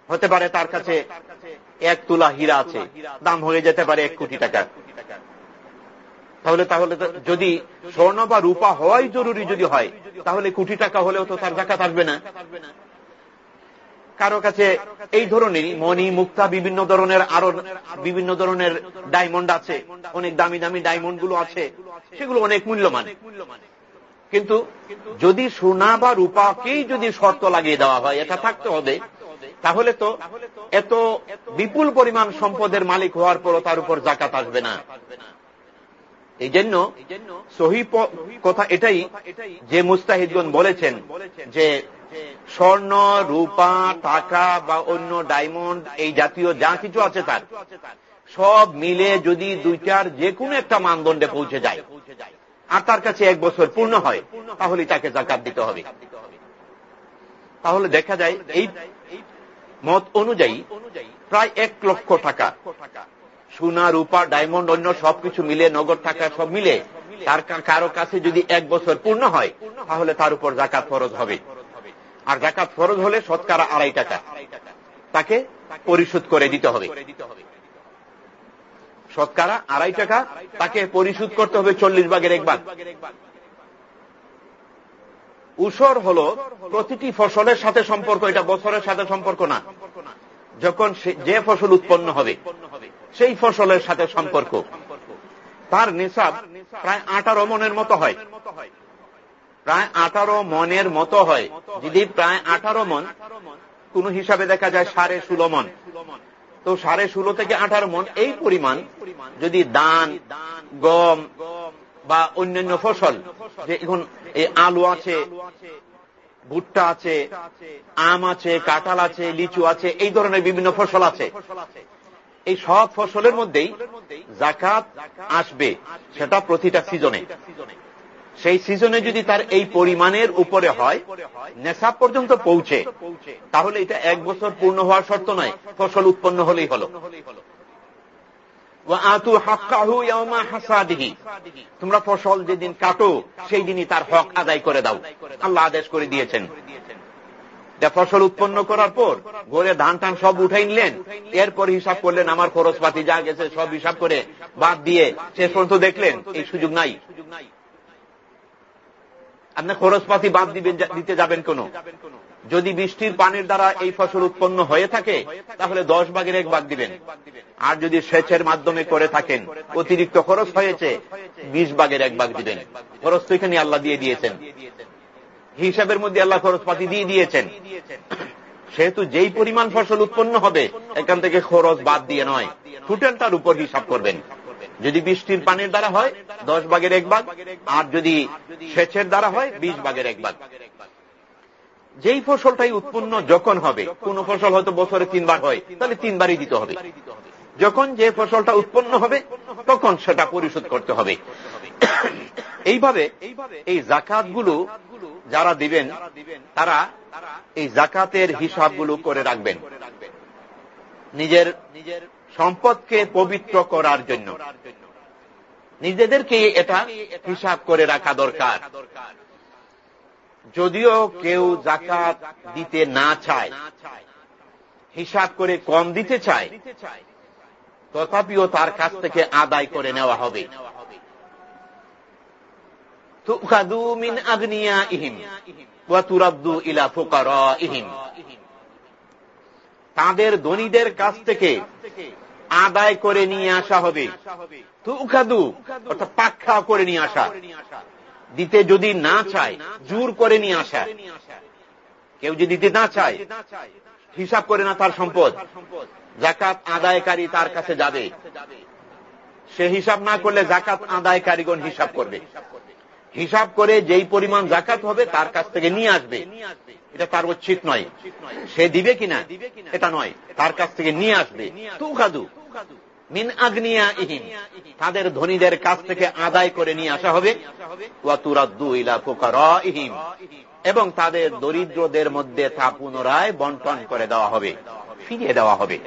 হতে পারে তার কাছে এক তুলা হীরা আছে। দাম হয়ে যেতে পারে এক কোটি টাকা। তাহলে তাহলে যদি স্বর্ণ বা রূপা হওয়াই জরুরি যদি হয় তাহলে কোটি টাকা হলেও তো তার জাকাত আসবে না। কারও কাছে এই ধরনেরই মণি মুক্তা বিভিন্ন ধরনের আরও বিভিন্ন ধরনের ডায়মন্ড আছে। অনেক দামি দামি ডায়মন্ডগুলো আছে। সেগুলো অনেক মূল্যমান কিন্তু যদি সোনা বা রূপাকেই যদি শর্ত লাগিয়ে দেওয়া হয় এটা থাকতে হবে তাহলে তো এত বিপুল পরিমাণ সম্পদের মালিক হওয়ার পরও তার উপর জাকাত আসবে না। এই জন্য সহি কথা এটাই যে মুস্তাহিদগণ বলেছেন যে স্বর্ণ, রূপা, টাকা বা অন্য ডায়মন্ড, এই জাতীয় যা কিছু আছে তার, সব মিলে যদি দুইটার যে কোনো একটা মানদণ্ডে পৌঁছে যায় আর তার কাছে এক বছর পূর্ণ হয় তাহলে তাকে জাকাত দিতে হবে। তাহলে দেখা যায় এই মত অনুযায়ী প্রায় এক লক্ষ টাকা। সোনা, রূপা, ডায়মন্ড, অন্য সবকিছু মিলে, নগদ টাকা সব মিলে, তার কারও কাছে যদি এক বছর পূর্ণ হয়, তাহলে তার উপর জাকাত ফরজ হবে। আর জাকাত ফরজ হলে শতকারা আড়াই টাকা। তাকে পরিশোধ করে দিতে হবে। শতকারা আড়াই টাকা তাকে পরিশোধ করতে হবে চল্লিশ ভাগের এক ভাগ। উসর হল প্রতিটি ফসলের সাথে সম্পর্ক, এটা বছরের সাথে সম্পর্ক না। যখন যে ফসল উৎপন্ন হবে, সেই ফসলের সাথে সম্পর্ক। তার নিসাব প্রায় আঠারো মনের মতো হয়। প্রায় আঠারো মনের মতো হয়। যদি প্রায় আঠারো মন, কোন হিসাবে দেখা যায় সাড়ে ষোলো মন। তো সাড়ে ষোলো থেকে আঠারো মন এই পরিমাণ, যদি দান, গম বা অন্যান্য ফসল, যে এখন এই আলু আছে, ভুট্টা আছে, আম আছে, কাঁঠাল আছে, লিচু আছে, এই ধরনের বিভিন্ন ফসল আছে। এই সব ফসলের মধ্যেই জাকাত আসবে সেটা প্রতিটা সিজনে। সেই সিজনে যদি তার এই পরিমাণের উপরে হয়, নেশাব পর্যন্ত পৌঁছে, তাহলে এটা এক বছর পূর্ণ হওয়ার শর্ত নয়, ফসল উৎপন্ন হলেই হল। তোমরা ফসল যেদিন কাটো সেই দিনই তার হক আদায় করে দাও। আল্লাহ আদেশ করে দিয়েছেন। ফসল উৎপন্ন করার পর ঘরে ধান টান সব উঠাই নিলেন। এরপর হিসাব করলেন, আমার খরচপাতি যা গেছে সব হিসাব করে বাদ দিয়ে শেষ পর্যন্ত দেখলেন, এই সুযোগ নাই। আপনি খরচপাতি বাদ দিবেন, দিতে যাবেন কোন? যদি বৃষ্টির পানির দ্বারা এই ফসল উৎপন্ন হয়ে থাকে, তাহলে দশ ভাগের এক ভাগ দিবেন। আর যদি সেচের মাধ্যমে করে থাকেন, অতিরিক্ত খরচ হয়েছে, বিশ ভাগের এক ভাগ দিবেন। খরচ তো এখানে আল্লাহ দিয়ে দিয়েছেন। হিসাবের মধ্যে আল্লাহ খরচপাতি দিয়ে দিয়েছেন। সেহেতু যেই পরিমাণ ফসল উৎপন্ন হবে, এখান থেকে খরচ বাদ দিয়ে নয়। টোটালটার উপর হিসাব করবেন। যদি বৃষ্টির পানির দ্বারা হয়, দশ ভাগের এক ভাগ। আর যদি সেচের দ্বারা হয়, বিশ ভাগের এক ভাগ। যেই ফসলটাই উৎপন্ন যখন হবে, কোন ফসল হয়তো বছরে তিনবার হয়, তাহলে তিনবারই দিতে হবে। যখন যে ফসলটা উৎপন্ন হবে, তখন সেটা পরিশোধ করতে হবে। এইভাবে এই জাকাতগুলো যারা দিবেন, তারা এই জাকাতের হিসাবগুলো করে রাখবেন। নিজের নিজের সম্পদকে পবিত্র করার জন্য। নিজেদেরকে এটা হিসাব করে রাখা দরকার। যদিও কেউ জাকাত দিতে না চায়, হিসাব করে কম দিতে চায়, তথাপিও তার কাছ থেকে আদায় করে নেওয়া হবে। তাদের ধনীদের কাছ থেকে আদায় করে নিয়ে আসা হবে। তুখাদু অর্থাৎ পাক্ষা করে নিয়ে আসা। দিতে যদি না চায়, জোর করে নিয়ে আসা কেউ যদি দিতে না চায়, হিসাব করে না তার সম্পদ। জাকাত আদায়কারী তার কাছে যাবে। সে হিসাব না করলে জাকাত আদায়কারীগণ হিসাব করবে। হিসাব করে যেই পরিমাণ জাকাত হবে তার কাছ থেকে নিয়ে আসবে। এটা তার উচিত নয়। সে দিবে কিনা, এটা নয়। তার কাছ থেকে নিয়ে আসবে। তু খাদু মিন আগ্নিয়া ইহিম তাদের ধনীদের কাছ থেকে আদায় করে নিয়ে আসা হবে। ইহিম এবং তাদের দরিদ্রদের মধ্যে তা পুনরায় বন্টন করে দেওয়া হবে, ফিরিয়ে দেওয়া হবে।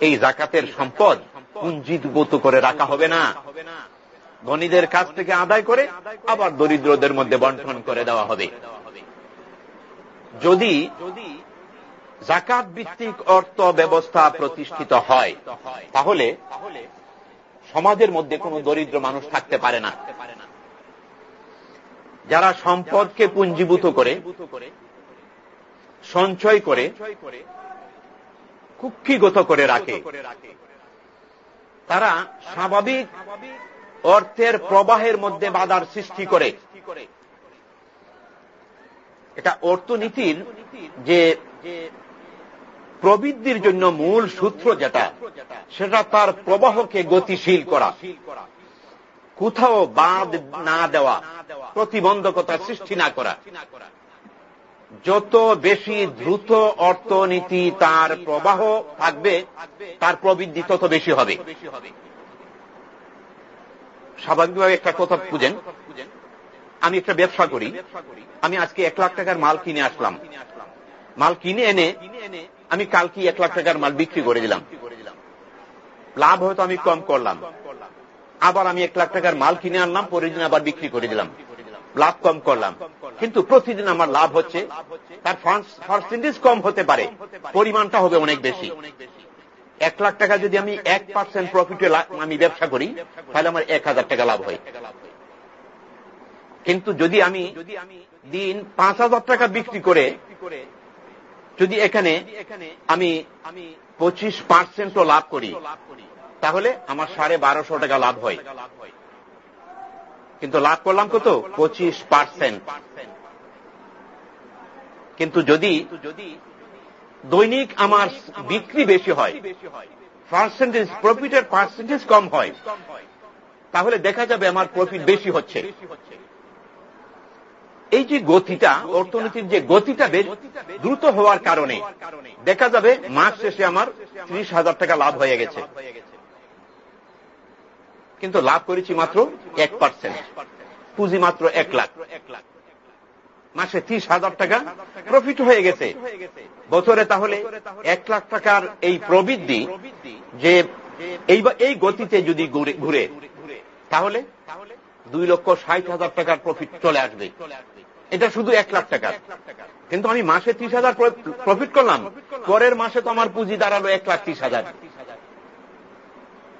এই জাকাতের সম্পদ পুঞ্জীভূত করে রাখা হবে না। ধনীদের কাছ থেকে আদায় করে আবার দরিদ্রদের মধ্যে বন্টন করে দেওয়া হবে। যদি জাকাত ভিত্তিক অর্থ ব্যবস্থা প্রতিষ্ঠিত হয়। তাহলে সমাজের মধ্যে কোন দরিদ্র মানুষ থাকতে পারে না। যারা সম্পদকে পুঞ্জীভূত করে, সঞ্চয় করে, কুক্ষিগত করে রাখে, তারা স্বাভাবিক অর্থের প্রবাহের মধ্যে বাধার সৃষ্টি করে। এটা অর্থনীতির যে প্রবৃদ্ধির জন্য মূল সূত্র যেটা, সেটা তার প্রবাহকে গতিশীল করা। কোথাও বাদ না দেওয়া, প্রতিবন্ধকতা সৃষ্টি না করা। যত বেশি দ্রুত অর্থনীতি তার প্রবাহ থাকবে, তার প্রবৃদ্ধি তত বেশি হবে। স্বাভাবিকভাবে একটা কথা বুঝেন। আমি একটা ব্যবসা করি। আমি আজকে এক লাখ টাকার মাল কিনে আসলাম। মাল কিনে এনে আমি কালকে এক লাখ টাকার মাল বিক্রি করে দিলাম। লাভ হয়তো আমি কম করলাম। আবার আমি এক লাখ টাকার মাল কিনে আনলাম, পরের দিন আবার বিক্রি করে দিলাম। লাভ কম করলাম। কিন্তু প্রতিদিন আমার লাভ হচ্ছে, তার পার্সেন্টেজ কম হতে পারে। পরিমাণটা হবে অনেক বেশি। এক লাখ টাকা যদি আমি এক পার্সেন্ট প্রফিটে আমি ব্যবসা করি, তাহলে আমার এক হাজার টাকা লাভ হয়। কিন্তু যদি আমি দিন পাঁচ হাজার টাকা বিক্রি করে যদি এখানে আমি পঁচিশ পার্সেন্টও লাভ করি, তাহলে আমার সাড়ে বারোশো টাকা লাভ হয়। কিন্তু লাভ করলাম কত? পঁচিশ পার্সেন্ট। কিন্তু যদি দৈনিক আমার বিক্রি বেশি হয় পার্সেন্টেজ প্রফিটের পার্সেন্টেজ কম হয়, তাহলে দেখা যাবে আমার প্রফিট বেশি হচ্ছে। এই যে গতিটা, অর্থনীতির যে গতিটা বেশ দ্রুত হওয়ার কারণে, দেখা যাবে মাস শেষে আমার ত্রিশ হাজার টাকা লাভ হয়ে গেছে। কিন্তু লাভ করেছি মাত্র এক পার্সেন্ট পুঁজি মাত্র এক লাখ। মাসে ত্রিশ হাজার টাকা প্রফিট হয়ে গেছে। বছরে তাহলে এক লাখ টাকার এই প্রবৃদ্ধি যে এই গতিতে যদি ঘুরে তাহলে দুই লক্ষ ষাট হাজার টাকার প্রফিট চলে আসবে। এটা শুধু এক লাখ টাকা কিন্তু আমি মাসে ত্রিশ হাজার প্রফিট করলাম। পরের মাসে তো আমার পুঁজি দাঁড়াল এক লাখ ত্রিশ হাজার।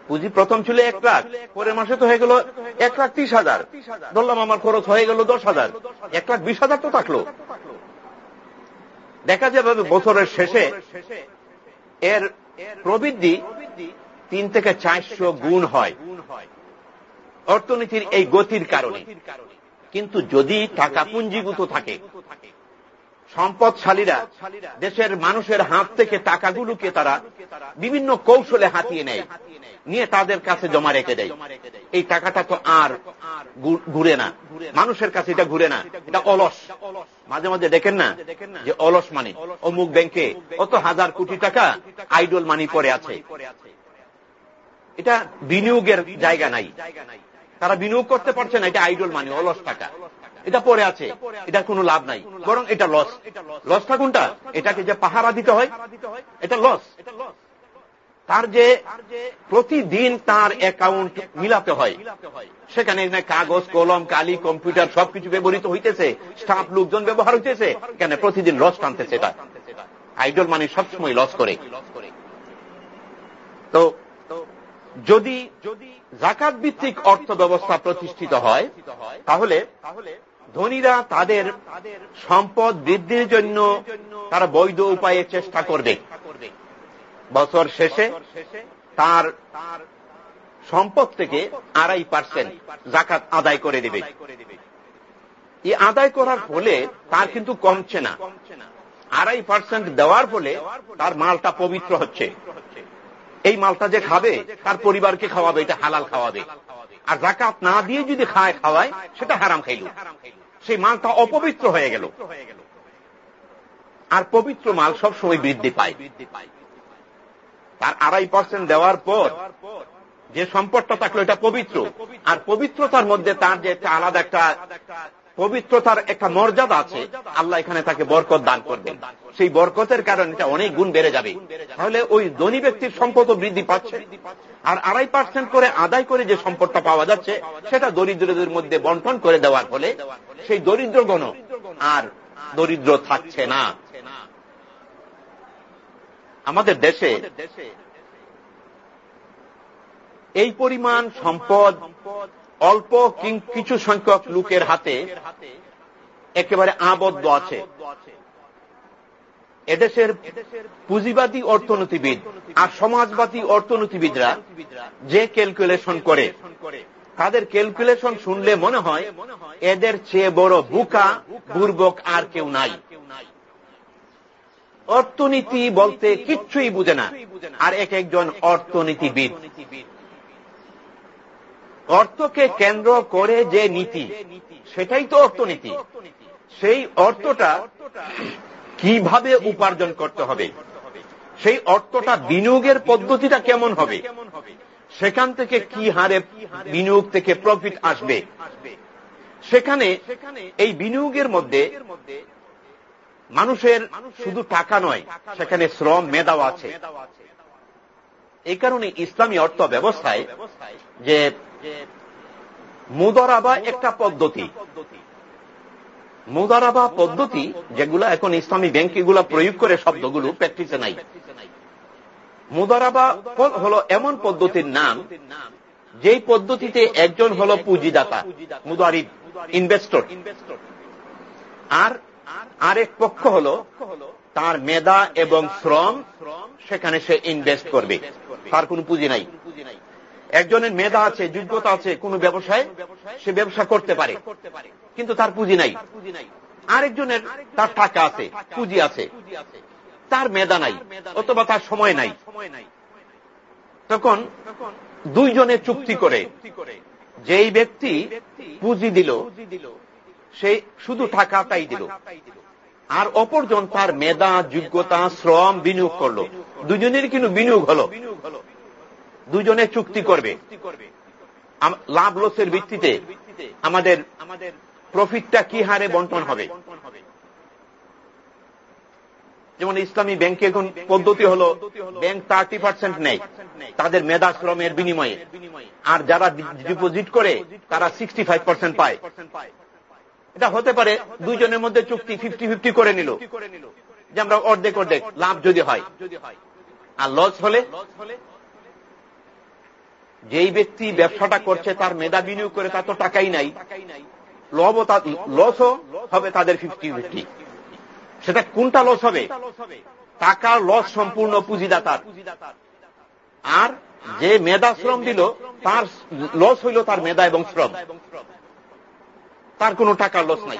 পুঁজি প্রথম ছিল এক লাখ, পরের মাসে তো হয়ে গেল এক লাখ ত্রিশ হাজার। ধরলাম আমার খরচ হয়ে গেল দশ হাজার। এক লাখ বিশ হাজার তো থাকল। দেখা যাবে বছরের শেষে এর প্রবৃদ্ধি তিন থেকে চারশো গুণ হয়। অর্থনীতির এই গতির কারণে। কিন্তু যদি টাকা পুঞ্জীভূত থাকে, সম্পদশালীরা দেশের মানুষের হাত থেকে টাকাগুলোকে তারা বিভিন্ন কৌশলে হাতিয়ে নেয়, নিয়ে তাদের কাছে জমা রেখে দেয়। এই টাকাটা তো আর ঘুরে না। মানুষের কাছে এটা ঘুরে না। এটা অলস। মাঝে মাঝে দেখেন না যে অলস মানে অমুক ব্যাংকে অত হাজার কোটি টাকা আইডল মানি পরে আছে। এটা বিনিয়োগের জায়গা নাই। তারা বিনিয়োগ করতে পারছে না, এটা আইডল মানি, অলস টাকা। এটা পরে আছে এটা কোনো লাভ নাই। বরং এটা লস লসটা কোনটা? এটাকে যে পাহারা দিতে হয়, এটা লস তার যে প্রতিদিন তার অ্যাকাউন্ট মিলাতে হয়, সেখানে কাগজ, কলম, কালি কম্পিউটার সবকিছু ব্যবহৃত হইতেছে স্টাফ লোকজন ব্যবহার হইতেছে কেন প্রতিদিন লস টানতেছে এটা। আইডল মানে সবসময় লস করে। তো যদি জাকাত ভিত্তিক অর্থ ব্যবস্থা প্রতিষ্ঠিত হয়, তাহলে ধনীরা তাদের সম্পদ বৃদ্ধির জন্য তারা বৈধ উপায়ে চেষ্টা করবে। বছর শেষে তার সম্পদ থেকে আড়াই পার্সেন্ট জাকাত আদায় করে দেবে। এই আদায় করার ফলে তার কিন্তু কমছে না। আড়াই পার্সেন্ট দেওয়ার ফলে তার মালটা পবিত্র হচ্ছে। এই মালটা যে খাবে, তার পরিবারকে খাওয়াবে, এটা হালাল খাওয়াবে। আর জাকাত না দিয়ে যদি খায়, খাওয়ায়, সেটা হারাম খাইল। সেই মালটা অপবিত্র হয়ে গেল। আর পবিত্র মাল সব সময় বৃদ্ধি পায়। তার আড়াই পার্সেন্ট দেওয়ার পর, যে সম্পদটা থাকল, এটা পবিত্র। আর পবিত্রতার মধ্যে তার যে একটা আলাদা একটা পবিত্রতার একটা মর্যাদা আছে, আল্লাহ এখানে তাকে বরকত দান করবেন। সেই বরকতের কারণে এটা অনেক গুণ বেড়ে যাবে। তাহলে ওই ধনী ব্যক্তির সম্পদও বৃদ্ধি পাচ্ছে। আর আড়াই পার্সেন্ট করে আদায় করে যে সম্পদটা পাওয়া যাচ্ছে, সেটা দরিদ্রদের মধ্যে বন্টন করে দেওয়ার ফলে সেই দরিদ্রগণ আর দরিদ্র থাকছে না। আমাদের দেশে এই পরিমাণ সম্পদ অল্প কিছু সংখ্যক লোকের হাতে একেবারে আবদ্ধ আছে। এদেশের পুঁজিবাদী অর্থনীতিবিদ আর সমাজবাদী অর্থনীতিবিদরা যে ক্যালকুলেশন করে, তাদের ক্যালকুলেশন শুনলে মনে হয় এদের চেয়ে বড় বুকা, বুর্বক আর কেউ নাই। অর্থনীতি বলতে কিচ্ছুই বুঝে না, আর এক একজন অর্থনীতিবিদ। অর্থকে কেন্দ্র করে যে নীতি, সেটাই তো অর্থনীতি। সেই অর্থটা কীভাবে উপার্জন করতে হবে? সেই অর্থটা বিনিয়োগের পদ্ধতিটা কেমন হবে? সেখান থেকে কি হারে বিনিয়োগ থেকে প্রফিট আসবে? সেখানে এই বিনিয়োগের মধ্যে মানুষের শুধু টাকা নয়, সেখানে শ্রম মেধাও আছে। এই কারণে ইসলামী অর্থ ব্যবস্থায় যে মুদরাবা একটা পদ্ধতি। মুদারাবা পদ্ধতি যেগুলো এখন ইসলামী ব্যাংক এগুলো প্রয়োগ করে শব্দগুলো প্র্যাকটিসে নাই। মুদারাবা হল এমন পদ্ধতির নাম যেই পদ্ধতিতে একজন হল পুঁজিদাতা, মুদারিব, ইনভেস্টর। আর আরেক পক্ষ হল তার মেধা এবং শ্রম, সেখানে সে ইনভেস্ট করবে। তার কোন পুঁজি নাই। একজনের মেধা আছে, যোগ্যতা আছে কোন ব্যবসায়, সে ব্যবসা করতে পারে। কিন্তু তার পুঁজি নাই। আরেকজনের তার টাকা আছে, পুঁজি আছে। তার মেধা নাই, অথবা তার সময় নাই। তখন দুইজনে চুক্তি করে, যেই ব্যক্তি পুঁজি দিল, সে শুধু টাকাটাই দিল। আর অপরজন তার মেধা, যোগ্যতা, শ্রম বিনিয়োগ করল। দুজনের কিন্তু বিনিয়োগ হল। দুজনে চুক্তি করবে। লাভ লসের ভিত্তিতে আমাদের আমাদের প্রফিটটা কি হারে বন্টন হবে? যেমন ইসলামী ব্যাংকে এখন পদ্ধতি হল, ব্যাংক থার্টি পার্সেন্ট নেই তাদের মেধা শ্রমের বিনিময়ে। আর যারা ডিপোজিট করে, তারা সিক্সটি ফাইভ পার্সেন্ট পায়। এটা হতে পারে দুইজনের মধ্যে চুক্তি ফিফটি ফিফটি করে নিল, যে আমরা অর্ধেক অর্ধেক লাভ যদি হয়। আর লস হলে যেই ব্যক্তি ব্যবসাটা করছে, তার মেধা বিনিয়োগ করে তার তো টাকাই নাই। লসও হবে তাদের ফিফটি ফিফটি সেটা কোনটা লস হবে? টাকার লস সম্পূর্ণ পুঁজিদাতার। আর যে মেধা শ্রম দিল, তার লস হইল তার মেধা এবং শ্রম। তার কোন টাকার লস নাই।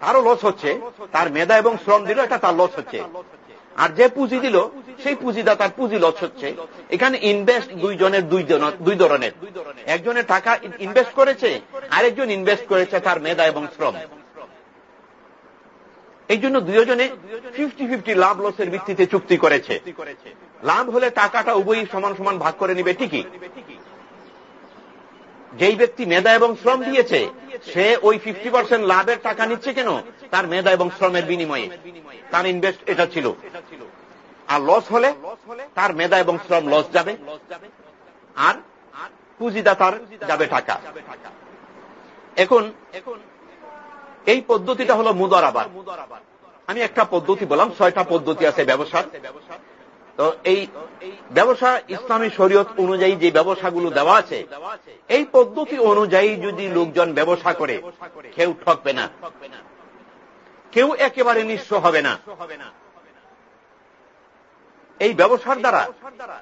তারও লস হচ্ছে, তার মেধা এবং শ্রম দিল, এটা তার লস হচ্ছে। আর যে পুঁজি দিল, সেই পুঁজিদাতার পুঁজি লস হচ্ছে। এখানে ইনভেস্ট দুইজনের দুই ধরনের। একজনের টাকা ইনভেস্ট করেছে, আরেকজন ইনভেস্ট করেছে তার মেধা এবং শ্রম। এই জন্য দুজনে ফিফটি ফিফটি লাভ লসের ভিত্তিতে চুক্তি করেছে। লাভ হলে টাকাটা উভয়ই সমান সমান ভাগ করে নিবে, ঠিকই। যেই ব্যক্তি মেধা এবং শ্রম দিয়েছে, সে ওই ফিফটি পার্সেন্ট লাভের টাকা নিচ্ছে কেন? তার মেধা এবং শ্রমের বিনিময়ে। তার ইনভেস্ট এটা ছিল। আর লস হলে তার মেধা এবং শ্রম লস যাবে। আর পুঁজিদাতার যাবে টাকা। এখন এখন এই পদ্ধতিটা হল মুদরাবার আমি একটা পদ্ধতি বললাম, ছয়টা পদ্ধতি আছে ব্যবসার। তো এই ব্যবসা ইসলামী শরীয়ত অনুযায়ী যে ব্যবসাগুলো দেওয়া আছে, এই পদ্ধতি অনুযায়ী যদি লোকজন ব্যবসা করে, কেউ ঠকবে না। কেউ একেবারে নিঃস্ব হবে না। এই ব্যবসার দ্বারা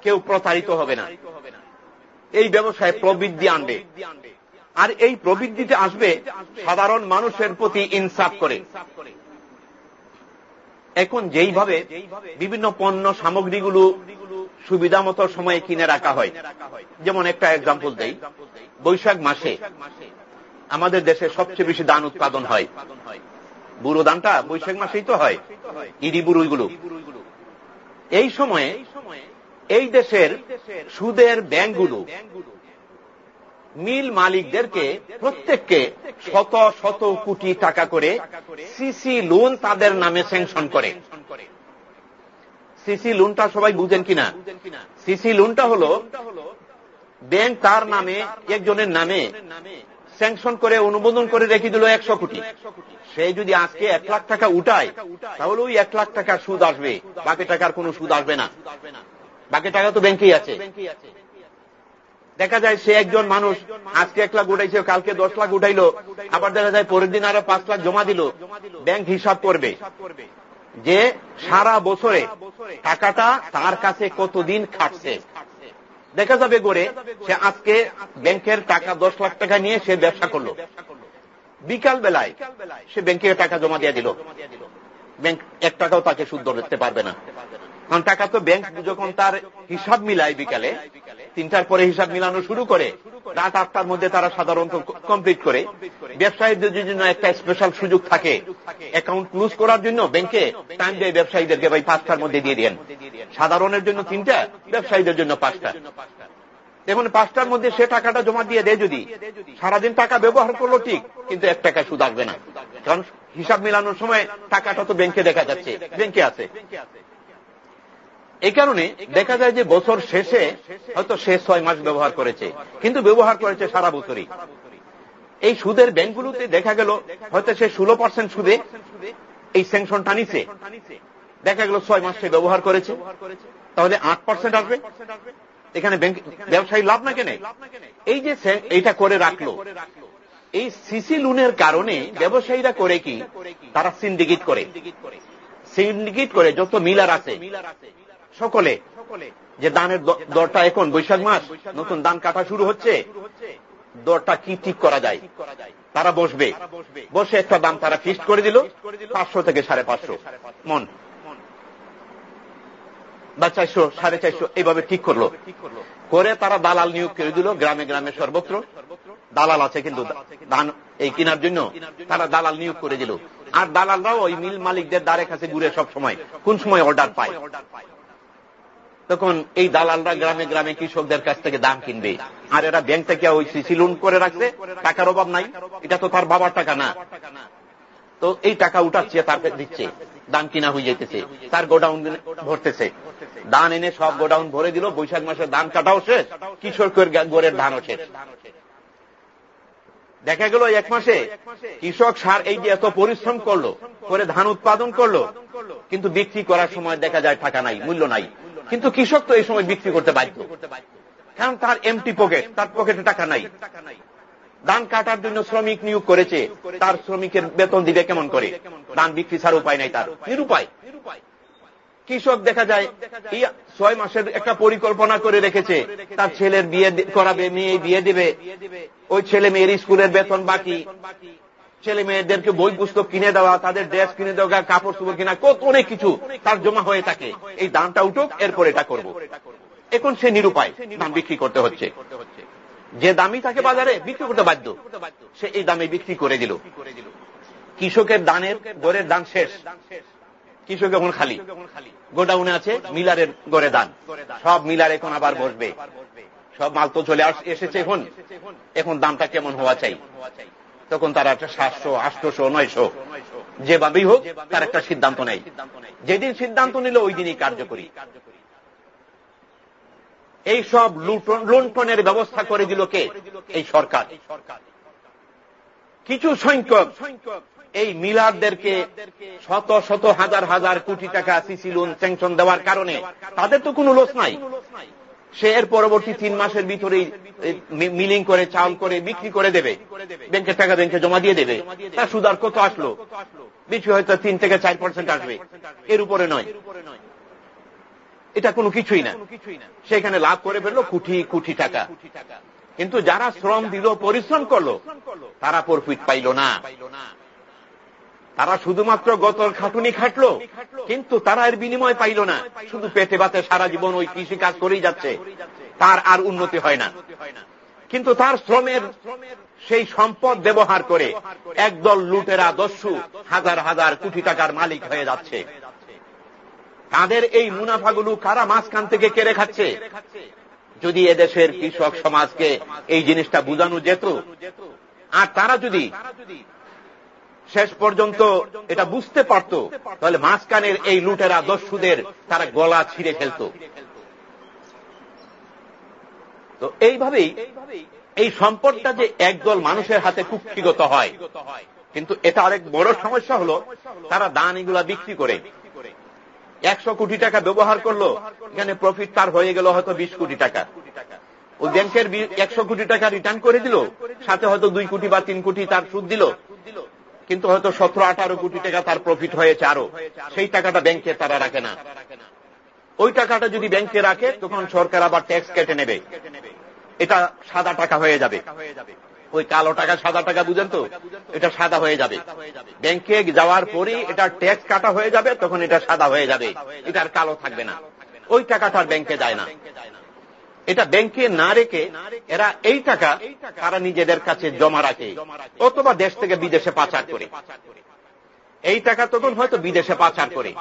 কেউ প্রতারিত হবে না। এই ব্যবসায় প্রবৃদ্ধি আনবে। আর এই প্রবৃদ্ধিতে আসবে সাধারণ মানুষের প্রতি ইনসাফ করে। এখন যেইভাবে বিভিন্ন পণ্য সামগ্রীগুলো সুবিধা মতো সময়ে কিনে রাখা হয়। যেমন একটা এক্সাম্পল দেই। বৈশাখ মাসে আমাদের দেশে সবচেয়ে বেশি দান উৎপাদন হয়। বুড়ো দানটা বৈশাখ মাসেই তো হয়, ইডি বুড়ুইগুলো। এই সময়ে এই দেশের সুদের ব্যাংকগুলো, মিল মালিকদেরকে প্রত্যেককে শত শত কোটি টাকা করে সিসি লোন তাদের নামে স্যাংশন করে। সিসি লোনটা সবাই বুঝেন কিনা? সিসি লোনটা হল ব্যাংক তার নামে একজনের নামে স্যাংশন করে, অনুমোদন করে রেখে দিল একশো কোটি। সে যদি আজকে এক লাখ টাকা উঠায়, তাহলে ওই এক লাখ টাকা সুদ আসবে। বাকি টাকার কোন সুদ আসবে না। বাকি টাকা তো ব্যাংকেই আছে। দেখা যায় সে একজন মানুষ আজকে এক লাখ উঠাইছে, কালকে দশ লাখ উঠাইলো। আবার দেখা যায় পরের দিন আরও পাঁচ লাখ জমা দিল। ব্যাংক হিসাব করবে যে সারা বছরে টাকাটা তার কাছে কতদিন খাটছে। দেখা যাবে গড়ে সে আজকে ব্যাংকের টাকা দশ লাখ টাকা নিয়ে সে ব্যবসা করল। বিকাল বেলায় সে ব্যাংকে টাকা জমা দিয়ে দিল। ব্যাংক এক টাকাও তাকে সুদ ধরতে পারবে না। কারণ টাকা তো ব্যাংক যখন তার হিসাব মিলায় বিকালে, তিনটার পরে হিসাব মিলানো শুরু করে, রাত আটটার মধ্যে তারা সাধারণত কমপ্লিট করে। ব্যবসায়ীদের জন্য একটা স্পেশাল সুযোগ থাকে। অ্যাকাউন্ট ক্লোজ করার জন্য ব্যাংকে টাইম দেয় ব্যবসায়ীদেরকে ভাই পাঁচটার মধ্যে দিয়ে দেন। সাধারণের জন্য তিনটা, ব্যবসায়ীদের জন্য পাঁচটা। এখন পাঁচটার মধ্যে সে টাকাটা জমা দিয়ে দেয় যদি। সারাদিন টাকা ব্যবহার করল ঠিক, কিন্তু এক টাকা সুদ আসবে না। কারণ হিসাব মিলানোর সময় টাকাটা তো ব্যাংকে দেখা যাচ্ছে, ব্যাংকে আছে। এই কারণে দেখা যায় যে বছর শেষে হয়তো সে ছয় মাস ব্যবহার করেছে, কিন্তু ব্যবহার করেছে সারা বছরই। এই সুদের ব্যাংকগুলোতে দেখা গেল, হয়তো সে ষোলো পার্সেন্ট সুদে এই স্যাংশনটা নিছে। দেখা গেল ছয় মাস সে ব্যবহার করেছে, তাহলে আট পার্সেন্ট আসবে। এখানে ব্যবসায়ী লাভ না কেনে এই যে এইটা করে রাখল, এই সিসি লোনের কারণে ব্যবসায়ীরা করে কি? তারা সিন্ডিকেট করে। সিন্ডিকেট করে, যত মিলার আছে। সকলে, যে দানের দরটা এখন বৈশাখ মাস, নতুন দান কাটা শুরু হচ্ছে, দরটা কি ঠিক করা যায়? তারা বসবে। বসে একটা দাম তারা ফিক্সড করে দিল, পাঁচশো থেকে সাড়ে পাঁচশো। মন বা চারশো, সাড়ে চারশো, এইভাবে ঠিক করল। করে তারা দালাল নিয়োগ করে দিল, গ্রামে গ্রামে সর্বত্র। দালাল আছে কিন্তু ধান এই কেনার জন্য তারা দালাল নিয়োগ করে দিল। আর দালালরাও ওই মিল মালিকদের দ্বারে কাছে ঘুরে সব সময়, কোন সময় অর্ডার পায়? তখন এই দালালরা গ্রামে গ্রামে কৃষকদের কাছ থেকে দাম কিনবে। আর এরা ব্যাংক থেকে ওই সিসি লোন করে রাখছে, টাকার অভাব নাই। এটা তো তার বাবার টাকা না। তো এই টাকা উঠাচ্ছে তার দিচ্ছে। দান কিনা হয়ে যেতেছে তার গোডাউন ভরতেছে। দান এনে সব গোডাউন ভরে দিল, বৈশাখ মাসে ধান কাটাও শেষ কৃষকের গোরের ধানও শেষ। দেখা গেল এক মাসে কৃষক সার এই যে এত পরিশ্রম করল, করে ধান উৎপাদন করল, কিন্তু বিক্রি করার সময় দেখা যায় টাকা নাই, মূল্য নাই। কিন্তু কৃষক তো এই সময় বিক্রি করতে বাধ্য। কারণ তার এমটি পকেট তার পকেটে টাকা নাই। ধান কাটার জন্য শ্রমিক নিয়োগ করেছে, তার শ্রমিকের বেতন দিবে কেমন করে? ধান বিক্রি ছাড়া উপায় নাই তার। নিরুপায়। কৃষক দেখা যায় ছয় মাসের একটা পরিকল্পনা করে রেখেছে, তার ছেলের বিয়ে করাবে, মেয়ে বিয়ে দেবে, ওই ছেলে মেয়ের স্কুলের বেতন বাকি, ছেলে মেয়েদেরকে বই পুস্তক কিনে দেওয়া, তাদের ড্রেস কিনে দেওয়া, কাপড় চুপড় কিনা, কত অনেক কিছু তার জমা হয়ে থাকে। এই দামটা উঠুক, এরপর এটা করব। এখন সে নিরুপায় দাম বিক্রি করতে হচ্ছে। যে দামি থাকে বাজারে বিক্রি করতে বাধ্য, সে এই দামে বিক্রি করে দিল। কৃষকের দানের গড়ের দান শেষ। কৃষক এখন খালি। গোডাউনে আছে মিলারের গড়ে দান। সব মিলার এখন আবার বসবে। সব মাল তো চলে এসেছে এখন। এখন দামটা কেমন হওয়া চাই? তখন তারা একটা সাতশো আটশোশো নয়শো। যেভাবেই হোক, তার একটা সিদ্ধান্ত নেয়। যেদিন সিদ্ধান্ত নিল, ওই দিনই কার্যকরী। এই সব লুণ্ঠনের ব্যবস্থা করে দিল কে? এই সরকার। কিছু সংখ্যক এই মিলারদেরকে শত শত, হাজার হাজার কোটি টাকা সিসি লোন স্যাংশন দেওয়ার কারণে তাদের তো কোনো লোস নাই। সে এর পরবর্তী তিন মাসের ভিতরেই মিলিং করে চাল করে, বিক্রি করে দেবে। ব্যাংকের টাকা ব্যাংকে জমা দিয়ে দেবে। তার সুদার কত আসলো? বিক্রি হয়তো তিন থেকে চার পার্সেন্ট আসবে। এর উপরে নয়। এটা কোনো কিছুই না। সেখানে লাভ করে ফেলল কোটি কোটি টাকা। কিন্তু যারা শ্রম দিল, পরিশ্রম করল, তারা প্রফিট পাইল না। তারা শুধুমাত্র গতর খাটুনি খাটলো, কিন্তু তারা এর বিনিময় পাইল না। শুধু পেটে বাতে সারা জীবন ওই কৃষি কাজ করেই যাচ্ছে। তার আর উন্নতি হয় না। কিন্তু তার শ্রমের সেই সম্পদ ব্যবহার করে একদল লুটেরা দস্যু হাজার হাজার কোটি টাকার মালিক হয়ে যাচ্ছে। তাদের এই মুনাফাগুলো কারা মাঝখান থেকে কেড়ে খাচ্ছে? যদি এদেশের কৃষক সমাজকে এই জিনিসটা বুঝানো যেত, আর তারা যদি শেষ পর্যন্ত এটা বুঝতে পারত, তাহলে মাঝখানের এই লুটেরা, দস্যুদের তারা গলা ছিঁড়ে ফেলত। তো এইভাবেই এই সম্পদটা যে একদল মানুষের হাতে কুক্ষিগত হয়, কিন্তু এটা আরেক বড় সমস্যা হলো, তারা দান এগুলা বিক্রি করে। একশো কোটি টাকা ব্যবহার করল, এখানে প্রফিট তার হয়ে গেল হয়তো বিশ কোটি টাকা। ওই ব্যাংকের একশো কোটি টাকা রিটার্ন করে দিল, সাথে হয়তো দুই কোটি বা তিন কোটি তার সুদ দিল। কিন্তু হয়তো সতেরো, আঠারো কোটি টাকা তার প্রফিট হয়েছে আরও। সেই টাকাটা ব্যাংকে তারা রাখে না। ওই টাকাটা যদি ব্যাংকে রাখে, তখন সরকার আবার ট্যাক্স কেটে নেবে। এটা সাদা টাকা হয়ে যাবে। ওই কালো টাকা, সাদা টাকা বুঝেন তো? এটা সাদা হয়ে যাবে। ব্যাংকে যাওয়ার পরই এটা ট্যাক্স কাটা হয়ে যাবে, তখন এটা সাদা হয়ে যাবে। এটা আর কালো থাকবে না। ওই টাকাটা ব্যাংকে যায় না। এটা ব্যাংকে না রেখে এরা এই টাকা তারা নিজেদের কাছে জমা রাখে, অথবা দেশ থেকে বিদেশে পাচার করে। এই টাকা তখন হয়তো বিদেশে পাচার করে।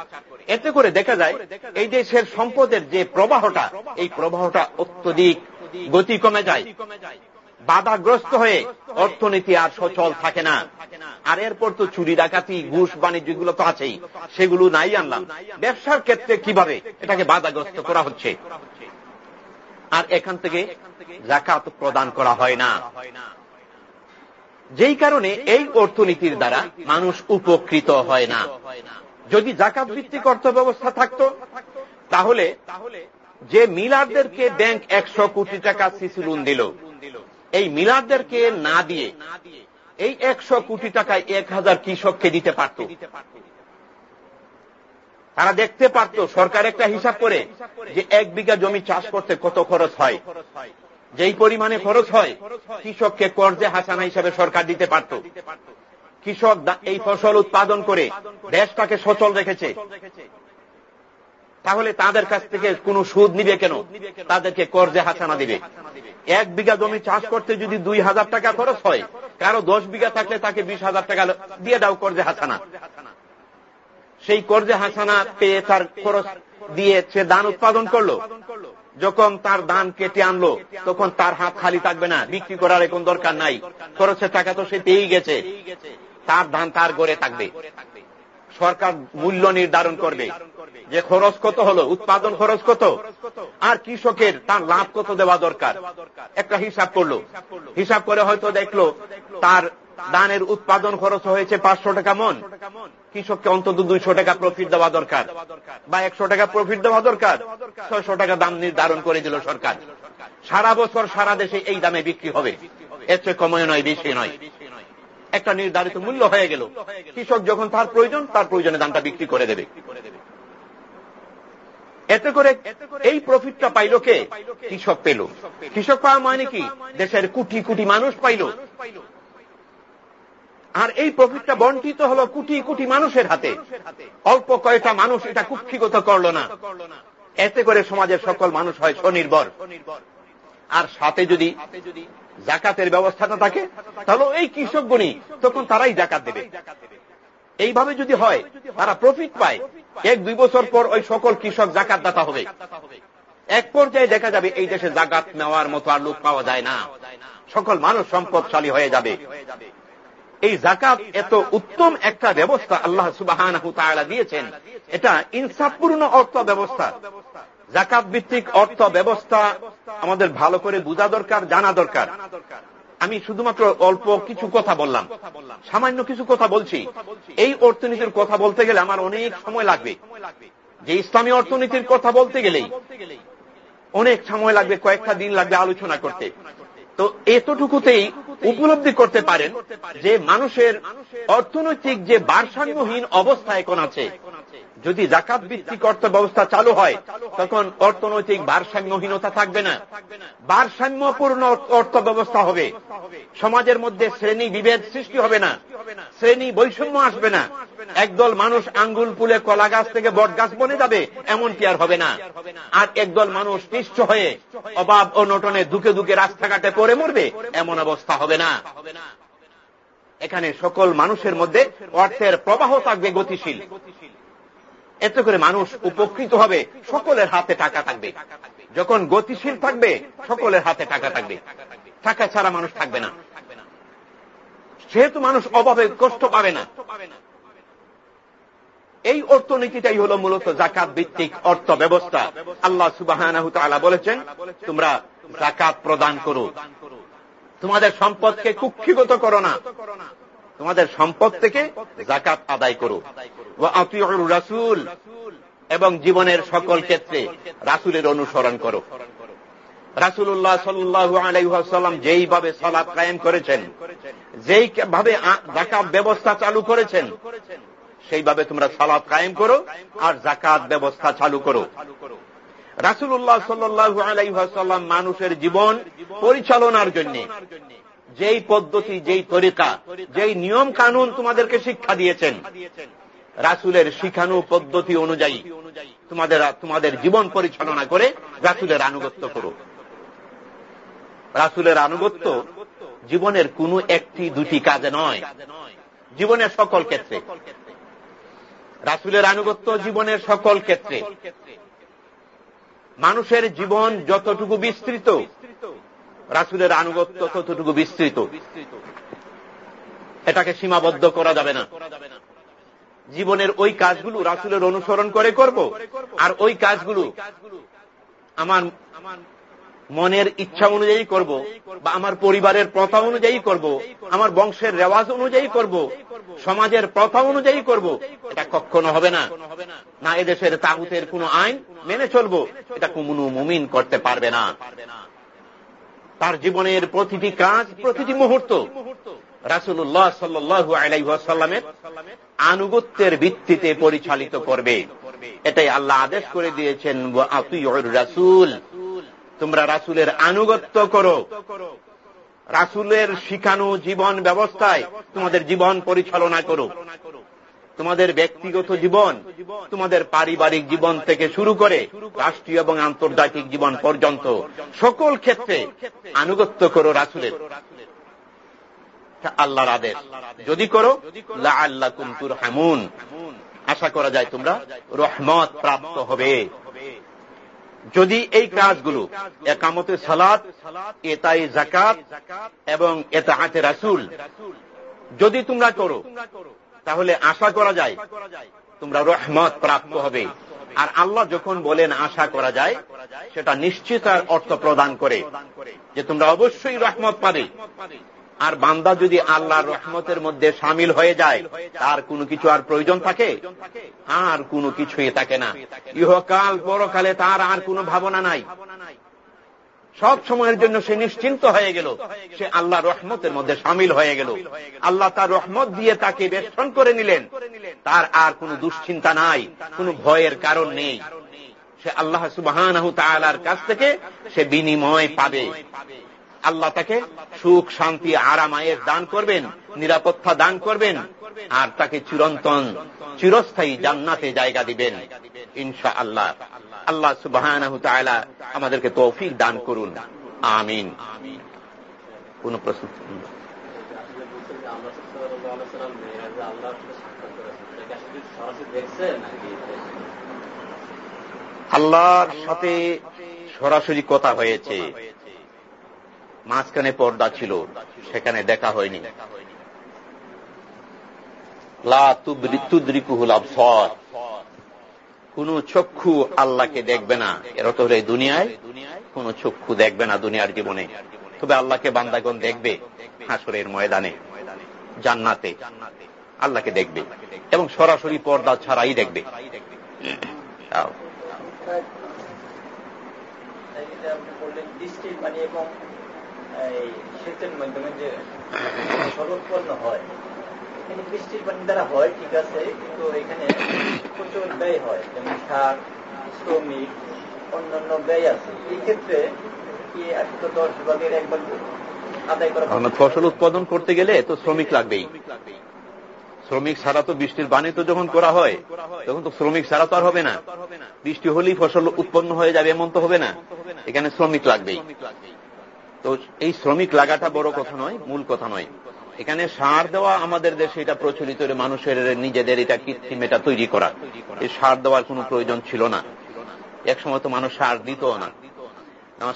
এতে করে দেখা যায়, এই দেশের সম্পদের যে প্রবাহটা, এই প্রবাহটা অত্যধিক গতি কমে যায়। বাধাগ্রস্ত হয়ে অর্থনীতি আর সচল থাকে না। আর এরপর তো চুরি, ডাকাতি, ঘুষ, বাণিজ্যগুলো তো আছেই। সেগুলো নাই আনলাম। ব্যবসার ক্ষেত্রে কীভাবে এটাকে বাধাগ্রস্ত করা হচ্ছে? আর এখান থেকে জাকাত প্রদান করা হয় না। যেই কারণে এই অর্থনীতির দ্বারা মানুষ উপকৃত হয় না। যদি জাকাত ভিত্তিক অর্থ ব্যবস্থা থাকত, তাহলে যে মিলারদেরকে ব্যাংক একশো কোটি টাকা সিসি লোন দিল এই মিলারদেরকে না দিয়ে এই একশো কোটি টাকায় এক হাজার কৃষককে দিতে পারত। তারা দেখতে পারত, সরকার একটা হিসাব করে যে এক বিঘা জমি চাষ করতে কত খরচ হয়। যেই পরিমাণে খরচ হয়, কৃষককে কর্জে হাসানা হিসাবে সরকার দিতে পারত। কৃষক এই ফসল উৎপাদন করে দেশটাকে সচল রেখেছে। তাহলে তাদের কাছ থেকে কোনো সুদ নিবে কেন? তাদেরকে কর্জে হাসানা দিবে। এক বিঘা জমি চাষ করতে যদি দুই হাজার টাকা খরচ হয়, কারও দশ বিঘা থাকলে তাকে বিশ হাজার টাকা দিয়ে দাও কর্জে হাসানা। সেই কর্জে হাসানা পেয়ে তার খরচ দিয়ে সে ধান উৎপাদন করল। যখন তার ধান কেটে আনলো, তখন তার হাত খালি থাকবে না, বিক্রি করার এখন দরকার নাই। খরচের টাকা তো সে পেয়েই গেছে। তার ধান তার গড়ে থাকবে। সরকার মূল্য নির্ধারণ করবে। যে খরচ কত হলো, উৎপাদন খরচ কত, আর কৃষকের তার লাভ কত দেওয়া দরকার। একটা হিসাব করল। হিসাব করে হয়তো দেখল, তার ধানের উৎপাদন খরচ হয়েছে পাঁচশো টাকা মন। কৃষককে অন্তত দুইশো টাকা প্রফিট দেওয়া দরকার বা একশো টাকা প্রফিট দেওয়া দরকার। ছয়শো টাকা দাম নির্ধারণ করে দিল সরকার। সারা বছর সারা দেশে এই দামে বিক্রি হবে। এর চেয়ে কময় নয়, বেশি নয়। একটা নির্ধারিত মূল্য হয়ে গেল। কৃষক যখন তার প্রয়োজন, তার প্রয়োজনে দামটা বিক্রি করে দেবে। এতে করে এই প্রফিটটা পাইল কে? কৃষক পেল। কৃষক পাওয়া মানে কি? দেশের কোটি কোটি মানুষ পাইল। আর এই প্রফিটটা বন্টিত হলো কোটি কোটি মানুষের হাতে। অল্প কয়েকটা মানুষ এটা কুক্ষিগত করল না। এতে করে সমাজের সকল মানুষ হয় স্বনির্ভর। আর সাথে যদি জাকাতের ব্যবস্থাটা থাকে, তাহলে এই কৃষকগণই তখন তারাই জাকাত দেবে। এইভাবে যদি হয়, তারা প্রফিট পায়। এক, দুই বছর পর ওই সকল কৃষক জাকাত দাতা হবে। এক পর্যায়ে দেখা যাবে এই দেশে জাকাত নেওয়ার মতো আর লোক পাওয়া যায় না। সকল মানুষ সম্পদশালী হয়ে যাবে। এই জাকাত এত উত্তম একটা ব্যবস্থা আল্লাহ সুবাহ দিয়েছেন। এটা ইনসাফপূর্ণ অর্থ ব্যবস্থা। জাকাত ভিত্তিক অর্থ ব্যবস্থা আমাদের ভালো করে বোঝা দরকার, জানা দরকার। আমি শুধুমাত্র অল্প কিছু কথা বললাম। সামান্য কিছু কথা বলছি। এই অর্থনীতির কথা বলতে গেলে আমার অনেক সময় লাগবে। যে ইসলামী অর্থনীতির কথা বলতে গেলেই অনেক সময় লাগবে, কয়েকটা দিন লাগবে আলোচনা করতে। তো এতটুকুতেই উপলব্ধি করতে পারেন যে মানুষের অর্থনৈতিক যে ভারসাম্যহীন অবস্থা এখন আছে যদি জাকাত ভিত্তিক অর্থ ব্যবস্থা চালু হয়, তখন অর্থনৈতিক ভারসাম্যহীনতা থাকবে না। ভারসাম্যপূর্ণ অর্থ ব্যবস্থা হবে। সমাজের মধ্যে শ্রেণি বিভেদ সৃষ্টি হবে না। শ্রেণি বৈষম্য আসবে না। একদল মানুষ আঙ্গুল পুলে কলা গাছ থেকে বট গাছ বনে যাবে, এমনটি আর হবে না। আর একদল মানুষ নিষ্ঠ হয়ে অভাব ও নটনে দুকে দুকে রাস্তাঘাটে পড়ে মরবে, এমন অবস্থা হবে না। এখানে সকল মানুষের মধ্যে অর্থের প্রবাহ থাকবে গতিশীল। এতে করে মানুষ উপকৃত হবে, সকলের হাতে টাকা থাকবে। যখন গতিশীল থাকবে, সকলের হাতে টাকা থাকবে। টাকা ছাড়া মানুষ থাকবে না। সেহেতু মানুষ অভাবে কষ্ট পাবে না। এই অর্থনীতিটাই হল মূলত জাকাত ভিত্তিক অর্থ ব্যবস্থা আল্লাহ সুবাহ বলেছেন, তোমরা জাকাত প্রদান করো। তোমাদের সম্পদকে কুক্ষিগত করো না। তোমাদের সম্পদ থেকে জাকাত আদায় করো রাসুল, এবং জীবনের সকল ক্ষেত্রে রাসুলের অনুসরণ করো রাসুল্লাহ সাল্লু আলাইসাল্লাম যেইভাবে সলাপ কায়েম করেছেন যেই ভাবে জাকাত ব্যবস্থা চালু করেছেন, সেইভাবে তোমরা সালাদ কায়েম করো আর জাকাত ব্যবস্থা চালু করো। রাসুল্লাহ সাল্লু আলাইসাল্লাম মানুষের জীবন পরিচালনার জন্য যেই পদ্ধতি, যেই তরিকা, যেই নিয়ম কানুন তোমাদেরকে শিক্ষা দিয়েছেন, রাসুলের শিখানু পদ্ধতি অনুযায়ী তোমাদের তোমাদের জীবন পরিচালনা করে রাসুলের আনুগত্য করো। রাসুলের আনুগত্য জীবনের কোনো একটি, দুটি কাজে নয়, জীবনের সকল ক্ষেত্রে। রাসুলের আনুগত্য জীবনের সকল ক্ষেত্রে। মানুষের জীবন যতটুকু বিস্তৃত রাসুলের আনুগত্য ততটুকু বিস্তৃত। এটাকে সীমাবদ্ধ করা যাবে না। জীবনের ওই কাজগুলো রাসুলের অনুসরণ করে করব, আর ওই কাজগুলো আমার মনের ইচ্ছা অনুযায়ী করব, বা আমার পরিবারের প্রথা অনুযায়ী করব, আমার বংশের রেওয়াজ অনুযায়ী করব, সমাজের প্রথা অনুযায়ী করব, এটা কখনো হবে না। না এদেশের তাহুতের কোন আইন মেনে চলবো, এটা কোনো মুমিন করতে পারবে না। তার জীবনের প্রতিটি কাজ প্রতিটি মুহূর্ত রাসুল্লাহ সাল্লু আলাইসাল্লামের আনুগত্যের ভিত্তিতে পরিচালিত করবে। এটাই আল্লাহ আদেশ করে দিয়েছেন রাসুল তোমরা রাসুলের আনুগত্য করো। রাসুলের শিখানো জীবন ব্যবস্থায় তোমাদের জীবন পরিচালনা করো। তোমাদের ব্যক্তিগত জীবন, তোমাদের পারিবারিক জীবন থেকে শুরু করে রাষ্ট্রীয় এবং আন্তর্জাতিক জীবন পর্যন্ত সকল ক্ষেত্রে আনুগত্য করো রাসুলের। আল্লাহর আদেশ। যদি করো আল্লাহ কুমতুর হামুন আশা করা যায় তোমরা রহমত প্রাপ্ত হবে। যদি এই কাজগুলো একামতে সালাদ এতাই জাকাত এবং এতা হাতে রাসুল, যদি তোমরা করো তাহলে আশা করা যায় তোমরা রহমত প্রাপ্ত হবে। আর আল্লাহ যখন বলেন আশা করা যায়, সেটা নিশ্চিত অর্থ প্রদান করে যে তোমরা অবশ্যই রহমত পাবে। আর বান্দা যদি আল্লাহর রহমতের মধ্যে সামিল হয়ে যায়, তার কোনো কিছু আর প্রয়োজন থাকে? আর কোনো কিছুই থাকে না। ইহকাল পরকালে তার আর কোনো ভাবনা নাই। সব সময়ের জন্য সে নিশ্চিন্ত হয়ে গেল। সে আল্লাহ রহমতের মধ্যে সামিল হয়ে গেল। আল্লাহ তার রহমত দিয়ে তাকে বেষ্টন করে নিলেন। তার আর কোনো দুশ্চিন্তা নাই, কোনো ভয়ের কারণ নেই। সে আল্লাহ সুবাহ কাছ থেকে সে বিনিময় পাবে। আল্লাহ তাকে সুখ, শান্তি আরামায়ের দান করবেন, নিরাপত্তা দান করবেন, আর তাকে চিরন্তন, চিরস্থায়ী জান্নাতে জায়গা দিবেন। ইনশা আল্লাহ আল্লাহ সুবাহ আমাদেরকে তৌফিক দান করুন। আমিন। কোন প্রশ্ন? আল্লাহর সাথে সরাসরি কথা হয়েছে। মাঝখানে পর্দা ছিল, সেখানে দেখা হয়নি। কোন চক্ষু আল্লাহকে দেখবে না। এরা তো হলে দুনিয়ায় কোন চক্ষু দেখবে না দুনিয়ার জীবনে। তবে আল্লাহকে বান্দাগণ দেখবে হাসরের ময়দানে, জান্নাতে, আল্লাহকে দেখবে এবং সরাসরি পর্দা ছাড়াই দেখবে। মাধ্যমে যে হয়। এখানে বৃষ্টির পানি দ্বারা হয়, ঠিক আছে, কিন্তু এখানে প্রচুর ব্যয় হয়, যেমন সার শ্রমিক অন্যান্য ব্যয় আছে। এই ক্ষেত্রে কি একশো দশ ভাগের একবার ফসল উৎপাদন করতে গেলে তো শ্রমিক লাগবেই। শ্রমিক ছাড়া তো বৃষ্টির বাণী তো যখন করা হয়, তখন তো শ্রমিক ছাড়া তো আর হবে না। বৃষ্টি হলেই ফসল উৎপন্ন হয়ে যাবে, এমন তো হবে না। এখানে শ্রমিক লাগবেই। তো এই শ্রমিক লাগাটা বড় কথা নয়, মূল কথা নয়। এখানে সার দেওয়া আমাদের দেশে এটা প্রচলিত মানুষের, নিজেদের এটা কৃত্রিম এটা তৈরি করা। এই সার দেওয়ার কোনো প্রয়োজন ছিল না। এক সময় তো মানুষ সার দিত না।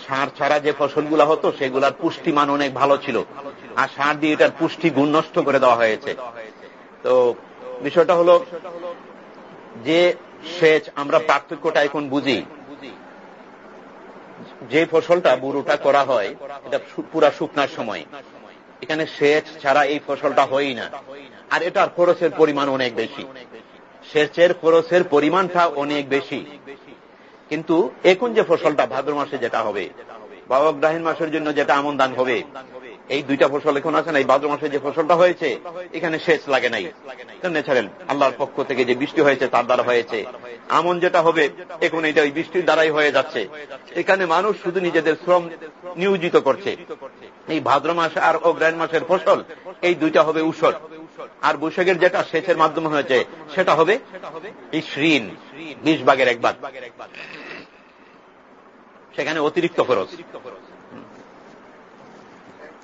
সার ছাড়া যে ফসলগুলা হতো, সেগুলার পুষ্টিমান অনেক ভালো ছিল। আর সার দিয়ে এটার পুষ্টি গুণ নষ্ট করে দেওয়া হয়েছে। তো বিষয়টা হল যে সেচ আমরা পার্থক্যটা এখন বুঝি। যে ফসলটা বুড়োটা করা হয়, এটা পুরা শুকনার সময়। এখানে সেচ ছাড়া এই ফসলটা হয়ই না। আর এটার খরচের পরিমাণ অনেক বেশি। সেচের খরচের পরিমাণটা অনেক বেশি। কিন্তু এখন যে ফসলটা ভাদ্র মাসে যেটা হবে, বা অগ্রাহীন মাসের জন্য যেটা আমন দান হবে এই দুইটা ফসল এখন আছে না, এই ভাদ্র মাসে যে ফসলটা হয়েছে, এখানে সেচ লাগে নাই। ন্যাচারাল আল্লাহর পক্ষ থেকে যে বৃষ্টি হয়েছে, তার দ্বারা হয়েছে। আমন যেটা হবে, এখন এটা ওই বৃষ্টির দ্বারাই হয়ে যাচ্ছে। এখানে মানুষ শুধু নিজেদের শ্রম নিয়োজিত করছে। এই ভাদ্র মাস আর অগ্রায়ণ মাসের ফসল, এই দুইটা হবে উসর আর বৈশাখের যেটা সেচের মাধ্যমে হয়েছে, সেটা হবে এই শ্রীন বিশ ভাগের এক ভাগ। সেখানে অতিরিক্ত খরচ নামাজ পড়ার বলা হয় এই আয়াতের অর্থ কি যে ফসল্লি নিরক্ষিত না এখানে কি বলছে?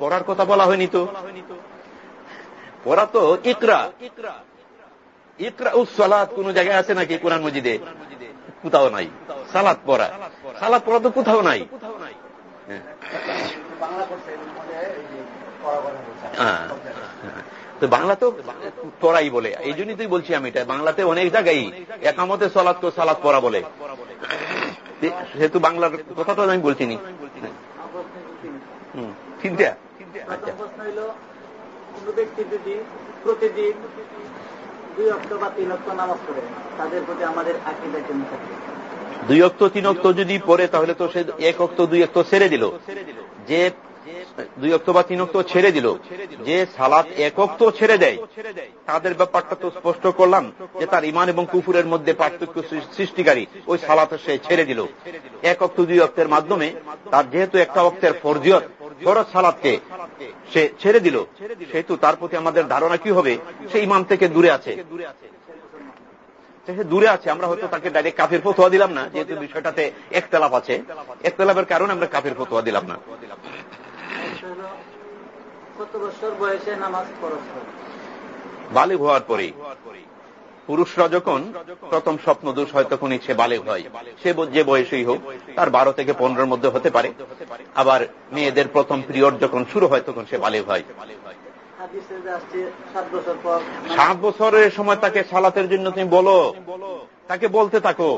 পড়ার কথা বলা হয়নি তো পড়া তো ইকরা ইকরা ও সালাদ কোন জায়গায় আছে নাকি কোরআন মজিদে কোথাও নাই সালাদ পড়া সালাদ পড়া তো কোথাও নাই তো বাংলা তো পড়াই বলে। এই জন্যই তুই বলছি আমি এটা। বাংলাতে অনেক জায়গায় একামতে সালাদ তো সালাদ পড়া বলে। সেহেতু বাংলার কথাটা আমি বলছি নি। আচ্ছা প্রথম প্রশ্ন হইল কোন ব্যক্তি যদি প্রতিদিন দুই অক্ট বা তিন অক্ট নামাজ পড়ে। তাদের প্রতি আমাদের আকিদা কেমন থাকে? দুই অক্ত তিন অক্ত যদি পড়ে তাহলে তো সে এক অক্ত দুই অক্ত ছেড়ে দিল। যে দুই অক্ত বা তিন অক্ত ছেড়ে দিল। যে সালাত এক অক্ত ছেড়ে দেয়, তাদের ব্যাপারটা তো স্পষ্ট করলাম যে তার ইমান এবং কুফুরের মধ্যে পার্থক্য সৃষ্টিকারী ওই সালাত সে ছেড়ে দিল। এক অক্ত দুই অক্তের মাধ্যমে তার যেহেতু একটা অক্তের ফরজিয়ত, ফরজ সালাদকে সে ছেড়ে দিল, সেহেতু তার প্রতি আমাদের ধারণা কি হবে? সে ইমান থেকে দূরে আছে। সে দূরে আছে, আমরা হয়তো তাকে ডাইরেক্ট কাফের ফতোয়া দিলাম না, যেহেতু বিষয়টাতে একতলাপ আছে। একতলাপের কারণে আমরা কাফের ফতোয়া দিলাম না। হলো কত বছর বয়সে নামাজ পড়াশ বালিগ হওয়ার পরে পুরুষরা যখন প্রথম স্বপ্ন দোষ হয় তখনই সে বালেগ হয়। সে যে বয়সেই হোক তার বারো থেকে পনেরোর মধ্যে হতে পারে। আবার মেয়েদের প্রথম পিরিয়ড যখন শুরু হয় তখন সে বালেগ হয়। সাত বছরের সময় তাকে সালাতের জন্য তুমি বলো। তাকে বলতে থাকো।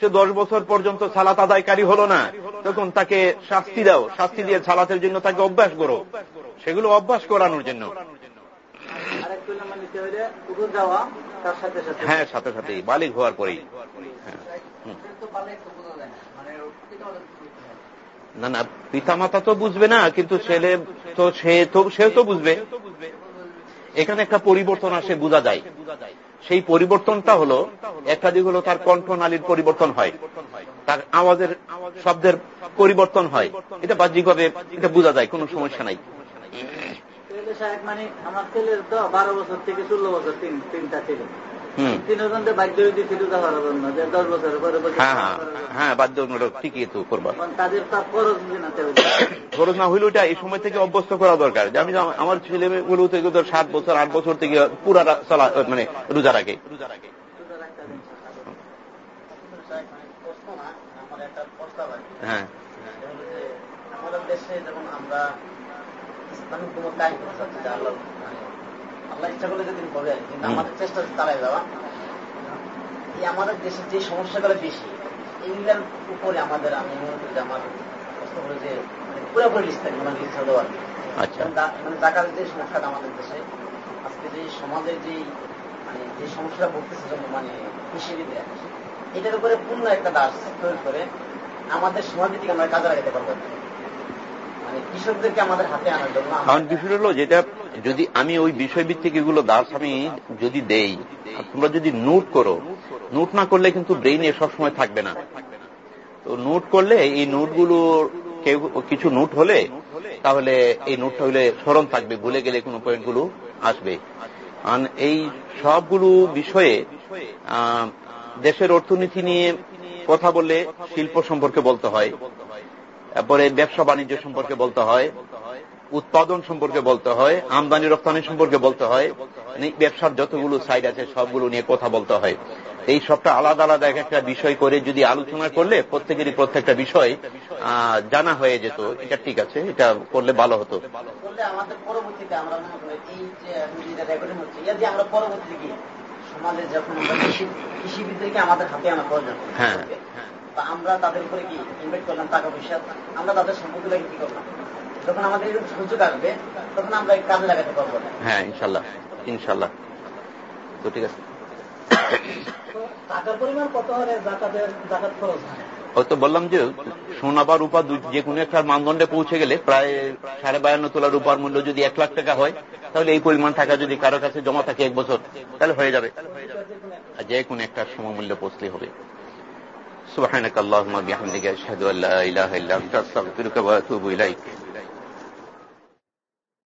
সে দশ বছর পর্যন্ত সালাত আদায়কারী হলো না। তখন তাকে শাস্তি দাও শাস্তি দিয়ে সালাতের জন্য তাকে অভ্যাস করো। সেগুলো অভ্যাস করানোর জন্য। হ্যাঁ সাথে সাথেই বালিক হওয়ার পরেই। হ্যাঁ। মানে? না না পিতামাতা তো বুঝবে না কিন্তু ছেলে তো সে তো সেও তো বুঝবে। এখানে একটা পরিবর্তন আসে বোঝা যায়। সেই পরিবর্তনটা হলো একটা দিক হলো তার কণ্ঠনালীর পরিবর্তন হয়। তার আওয়াজের শব্দের পরিবর্তন হয়। এটা বাহ্যিকভাবে এটা বোঝা যায়, কোনো সমস্যা নাই। মানে আমার ছেলের তো বারো বছর থেকে ষোলো বছর তিন তিনটা ছিল হয়ে হ্যাঁ হ্যাঁ ঠিকই তো করবা। কারণ খরচ না হইলে এই সময় থেকে অভ্যস্ত করা দরকার। যে আমি আমার ছেলে মেয়েগুলো থেকে ধর সাত বছর আট বছর থেকে পুরা চলা মানে রোজা রাখে। হ্যাঁ। আমাদের দেশে যেমন আমরা ইসলামিক কোনো কাজ করতে চাচ্ছি আল্লাহ মানে আল্লাহ ইচ্ছা করলে যদি আর কিন্তু আমাদের চেষ্টা চালাই যাওয়া এই আমাদের দেশে যে সমস্যাগুলো বেশি এইগুলোর উপরে আমাদের আমি মনে করি যে আমার প্রশ্ন হলো যে মানে পুরোপুরি থাকে মানে লিস্ট দেওয়ার আচ্ছা। মানে জাকাতের যে সমস্যাটা আমাদের দেশে আজকে যে সমাজের যে মানে যে সমস্যাটা ভুগতেছে যেমন মানে কৃষিবিদরা এটার উপরে পূর্ণ একটা দাস তৈরি করে আমাদের সমাজটিকে আমরা কাজে লাগাতে পারব মানে কৃষকদেরকে আমাদের হাতে আনার জন্য কারণ বিষয় হলো যেটা যদি আমি ওই বিষয়ভিত্তিক এগুলো দাস আমি যদি দেই তোমরা যদি নোট করো, নোট না করলে কিন্তু ব্রেইনে সবসময় থাকবে না। তো নোট করলে এই নোটগুলো কেউ কিছু নোট হলে, তাহলে এই নোটটা হলে স্মরণ থাকবে, ভুলে গেলে কোনো পয়েন্টগুলো আসবে। আর এই সবগুলো বিষয়ে দেশের অর্থনীতি নিয়ে কথা বললে শিল্প সম্পর্কে বলতে হয়, তারপরে ব্যবসা বাণিজ্য সম্পর্কে বলতে হয় উৎপাদন সম্পর্কে বলতে হয় আমদানি রপ্তানি সম্পর্কে বলতে হয় মানে ব্যবসার যতগুলো সাইড আছে সবগুলো নিয়ে কথা বলতে হয়। এই সবটা আলাদা আলাদা এক একটা বিষয় করে যদি আলোচনা করলে প্রত্যেকেরই প্রত্যেকটা বিষয় জানা হয়ে যেত। এটা ঠিক আছে এটা করলে ভালো হতো। সমাজে যখন কৃষিবিদদেরকে আমাদের আনা প্রয়োজন হ্যাঁ। আমরা তাদের উপরে কি ইনভেস্ট করলাম টাকা পয়সা? আমরা তাদের সম্পত্তিটাকে কি করলাম? যখন আমাদের এরকম সুযোগ আসবে তখন আমরা এই কাজে লাগাতে পারবো না হ্যাঁ ইনশাল্লাহ ইনশাল্লাহ তো ঠিক আছে তো টাকার পরিমাণ কত হলে জাকাতের জাকাত খরচ হয় হয়তো বললাম যে সোনা বা রূপা দু- যে কোনো একটা মানদণ্ডে পৌঁছে গেলে প্রায় সাড়ে বায়ান্ন তোলা রূপার মূল্য যদি এক লাখ টাকা হয় তাহলে এই পরিমাণ টাকা যদি কারো কাছে জমা থাকে এক বছর তাহলে হয়ে যাবে আর যে কোনো একটা সমমূল্য পৌঁছলে হবে سبحانك اللهم وبحمدك اشهد ان لا اله الا انت استغفرك واتوب اليك